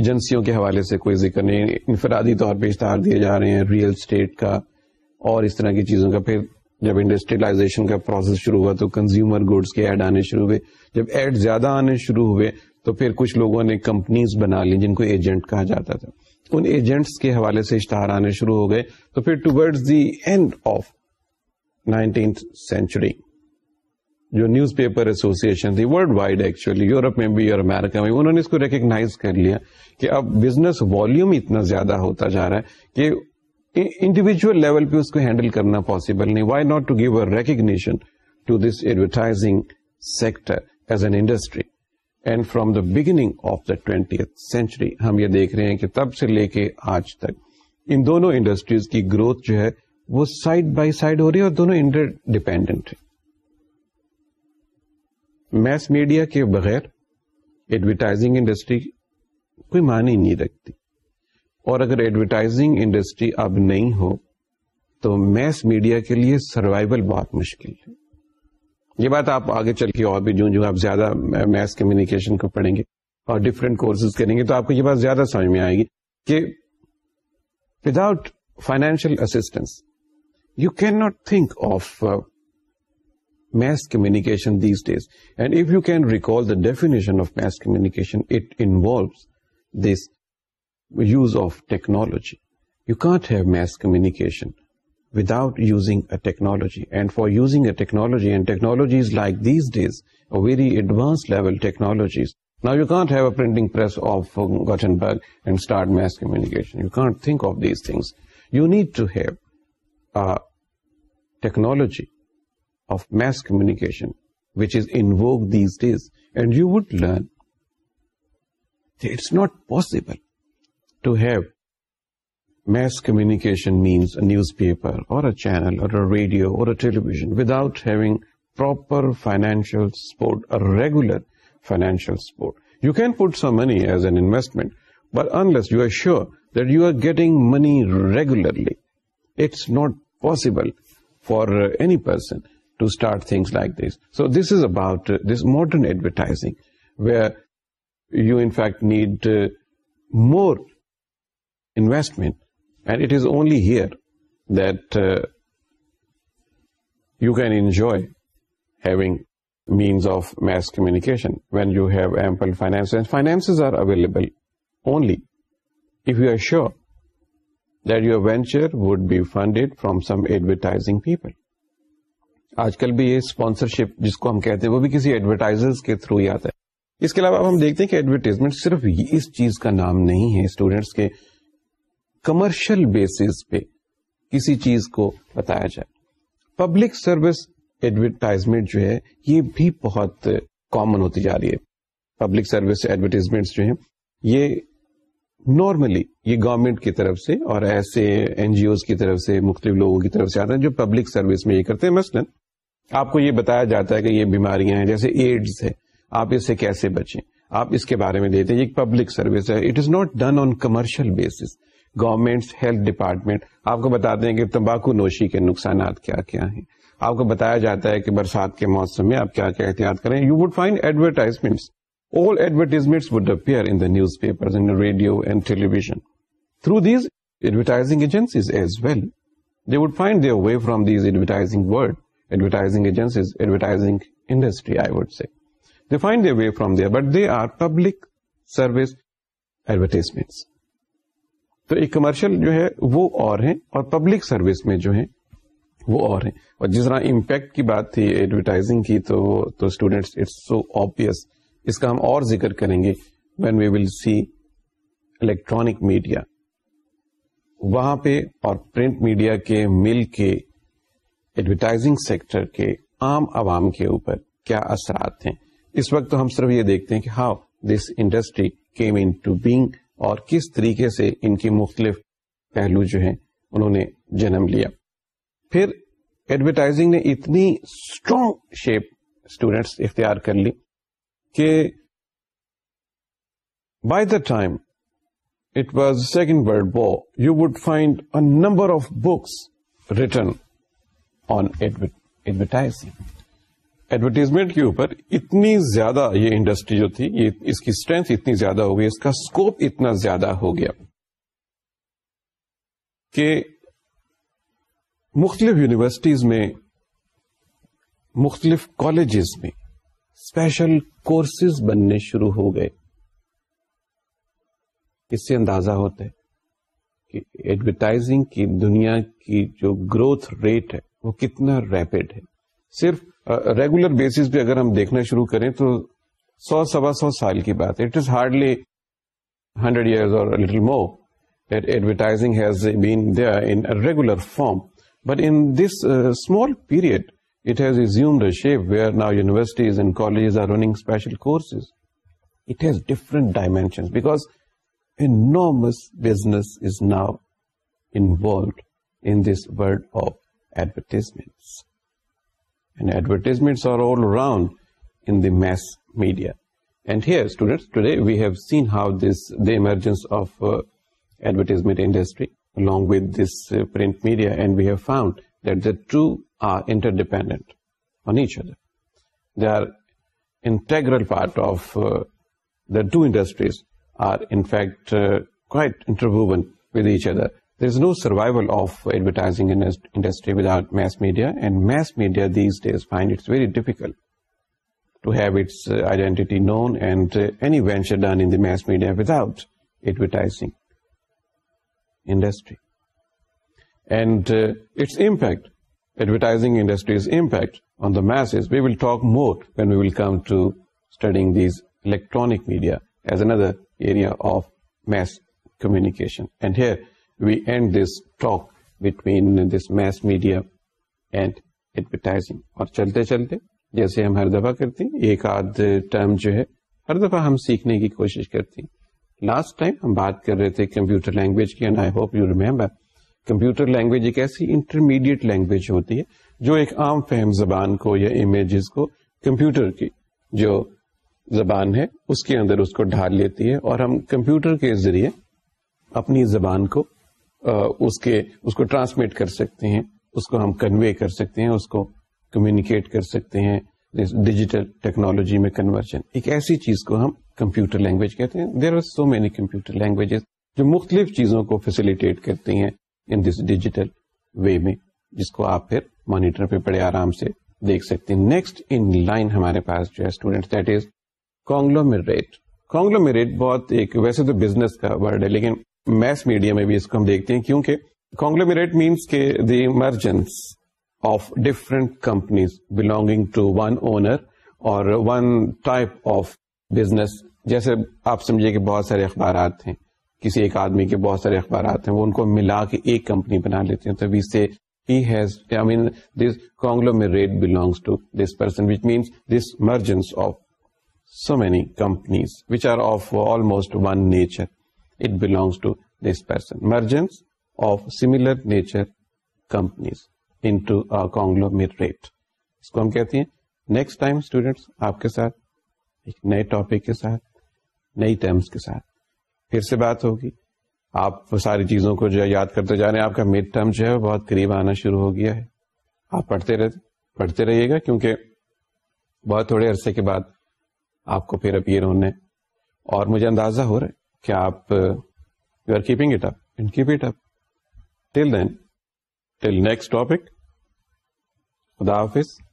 ایجنسیوں کے حوالے سے کوئی ذکر نہیں انفرادی طور پہ اشتہار دیے جا رہے ہیں ریئل اسٹیٹ کا اور اس طرح کی چیزوں کا پھر جب انڈسٹریلائزیشن کا پروسیس شروع ہوا تو کنزیومر گوڈس کے ایڈ آنے شروع ہوئے جب ایڈ زیادہ آنے شروع ہوئے تو پھر کچھ لوگوں نے کمپنیز بنا لی جن کو ایجنٹ کہا جاتا تھا ان ایجنٹس کے حوالے سے اشتہار آنے شروع ہو گئے تو پھر towards the end of nineteenth century جو نیوز پیپر ایسوسیشن تھی ولڈ وائڈ ایکچولی یورپ میں بھی اور امیرکا میں انہوں نے اس کو ریکگناز کر لیا کہ اب بزنس والیوم اتنا زیادہ ہوتا جا رہا ہے کہ انڈیویجل لیول پہ اس کو ہینڈل کرنا پاسبل نہیں why not to give recognition to this advertising sector as an industry and from the beginning of the twenty century ہم یہ دیکھ رہے ہیں کہ تب سے لے کے آج تک ان دونوں انڈسٹریز کی گروتھ جو ہے وہ سائڈ بائی سائڈ ہو رہی ہے اور دونوں انٹر ڈیپینڈنٹ ہے میس میڈیا کے بغیر ایڈورٹائزنگ انڈسٹری کوئی معنی نہیں رکھتی اور اگر ایڈورٹائزنگ انڈسٹری اب نہیں ہو تو میس میڈیا کے لیے سروائیول بہت مشکل ہے یہ بات آپ آگے چل کے اور بھی جوں جوں آپ زیادہ میس کمیونیکیشن کو پڑھیں گے اور ڈفرینٹ کورسز کریں گے تو آپ کو یہ بات زیادہ سمجھ میں آئے گی کہ without financial assistance You cannot think of uh, mass communication these days. And if you can recall the definition of mass communication, it involves this use of technology. You can't have mass communication without using a technology. And for using a technology, and technologies like these days, a very advanced level technologies. Now you can't have a printing press of Gutenberg and start mass communication. You can't think of these things. You need to have uh, technology of mass communication which is invoked these days, and you would learn that it's not possible to have mass communication means a newspaper or a channel or a radio or a television without having proper financial support, a regular financial support. You can put some money as an investment, but unless you are sure that you are getting money regularly, it's not possible for uh, any person to start things like this. So this is about uh, this modern advertising, where you in fact need uh, more investment, and it is only here that you can enjoy having means of mass communication when you have ample finances. And finances are available only if you are sure آج کل بھی یہ sponsorship جس کو ہم کہتے ہیں وہ بھی کسی ایڈورٹائزر کے تھرو ہی آتا ہے اس کے علاوہ ہم دیکھتے ہیں کہ ایڈورٹیزمنٹ صرف اس چیز کا نام نہیں ہے اسٹوڈینٹس کے کمرشل بیسس پہ کسی چیز کو بتایا جائے پبلک سروس ایڈورٹائزمنٹ جو ہے یہ بھی بہت کامن ہوتی جا رہی ہے پبلک سروس ایڈورٹیزمنٹ جو ہیں یہ نارملی یہ گورنمنٹ کی طرف سے اور ایسے این جی اوز کی طرف سے مختلف لوگوں کی طرف سے آتے ہیں جو پبلک سروس میں یہ کرتے ہیں مثلاً آپ کو یہ بتایا جاتا ہے کہ یہ بیماریاں ہیں جیسے ایڈز ہے آپ اس سے کیسے بچیں آپ اس کے بارے میں دیتے ہیں ایک پبلک سروس ہے it is not done on commercial basis government health department آپ کو بتاتے ہیں کہ تمباکو نوشی کے نقصانات کیا کیا ہیں آپ کو بتایا جاتا ہے کہ برسات کے موسم میں آپ کیا کیا احتیاط کریں you would find advertisement all advertisements would appear in the newspapers, in the radio and television. Through these advertising agencies as well, they would find their way from these advertising world, advertising agencies, advertising industry, I would say. They find their way from there, but they are public service advertisements. تو ایک commercial جو ہے وہ اور ہیں اور public service میں جو ہیں وہ اور ہیں اور جس طرح امپیکٹ کی بات تھی ایڈورٹائزنگ کی تو اسٹوڈینٹس اٹس سو آبیس اس کا ہم اور ذکر کریں گے when we will see electronic media وہاں پہ اور پرنٹ میڈیا کے مل کے ایڈورٹائزنگ سیکٹر کے عام عوام کے اوپر کیا اثرات ہیں اس وقت تو ہم صرف یہ دیکھتے ہیں کہ how this industry came into being اور کس طریقے سے ان کے مختلف پہلو جو ہیں انہوں نے جنم لیا پھر ایڈورٹائزنگ نے اتنی اسٹرانگ شیپ اسٹوڈینٹس اختیار کر لی کہ by the time it was second world بو you would find a number of books written on advertising advertisement کے اوپر اتنی زیادہ یہ انڈسٹری جو تھی یہ اس کی اسٹرینتھ اتنی زیادہ ہو گئی اس کا اسکوپ اتنا زیادہ ہو گیا کہ مختلف یونیورسٹیز میں مختلف کالجز میں اسپیشل کورسز بننے شروع ہو گئے اس سے اندازہ ہوتا ہے کہ ایڈورٹائزنگ کی دنیا کی جو گروتھ ریٹ ہے وہ کتنا ریپڈ ہے صرف ریگولر بیسس پہ اگر ہم دیکھنا شروع کریں تو سو سوا سو سال کی بات ہے it is hardly hundred year اور little more advertising has been there in regular form but in this small period it has shape we are now universities and colleges dimensions because norms business now and Anas وٹز advertisement mass media we have seen how this the emergence of ایڈورٹیزمنٹسٹریگ with this print media and we had that the true part of the two انڈسٹریزنچ other of advertise media and mass media this very difficult to ہیوس identity no and any venture ڈنس media اور چلتے چلتے جیسے ہم ہر دفعہ کرتے ہیں ایک آدھ ٹرم جو ہے ہر دفعہ ہم سیکھنے کی کوشش کرتے ہیں لاسٹ ٹائم ہم بات کر رہے تھے کمپیوٹر لینگویج کی and I hope you remember computer language ایک ایسی انٹرمیڈیٹ لینگویج ہوتی ہے جو ایک عام فہم زبان کو یا امیجز کو کمپیوٹر کی جو زبان ہے اس کے اندر اس کو ڈھال لیتی ہے اور ہم کمپیوٹر کے ذریعے اپنی زبان کو اس اس کے کو ٹرانسمیٹ کر سکتے ہیں اس کو ہم کنوے کر سکتے ہیں اس کو کمیونیکیٹ کر سکتے ہیں ڈیجیٹل ٹیکنالوجی میں کنورژن ایک ایسی چیز کو ہم کمپیوٹر لینگویج کہتے ہیں there are so many computer languages جو مختلف چیزوں کو فیسلٹیٹ کرتی ہیں ان دس ڈیجیٹل وے میں جس کو آپ پھر مانیٹر پہ بڑے آرام سے دیکھ سکتے ہیں نیکسٹ ان لائن ہمارے پاس جو ہے student that is conglo conglomerate conglomerate بہت ایک ویسے تو بزنس کا ورڈ ہے لیکن میس میڈیا میں بھی اس کو ہم دیکھتے ہیں کیونکہ کانگلو میریٹ مینس کے the emergence of different companies belonging to one owner اور ون ٹائپ آف بزنس جیسے آپ سمجھیے کہ بہت سارے اخبارات ہیں کسی ایک آدمی کے بہت سارے اخبارات ہیں وہ ان کو ملا کے ایک کمپنی بنا لیتے ہیں تبھی سے ہیلو میرے this mergence of so many companies which are of almost one nature it belongs to this person mergence of similar nature companies in اس کو ہم کہتے ہیں نیکسٹ ٹائم اسٹوڈینٹس آپ کے ساتھ نئے ٹاپک کے ساتھ نئی ٹرمس کے ساتھ پھر سے بات ہوگی آپ ساری چیزوں کو جو ہے یاد کرتے جا رہے ہیں آپ کا مڈ ٹرم جو ہے بہت قریب آنا شروع ہو گیا ہے آپ پڑھتے رہتے پڑھتے رہیے گا کیونکہ بہت تھوڑے عرصے کے بعد آپ کو پھر اپیئر ہونے اور مجھے اندازہ ہو رہا ہے کہ آپ you are keeping it up and keep it up till then till next topic خدا حافظ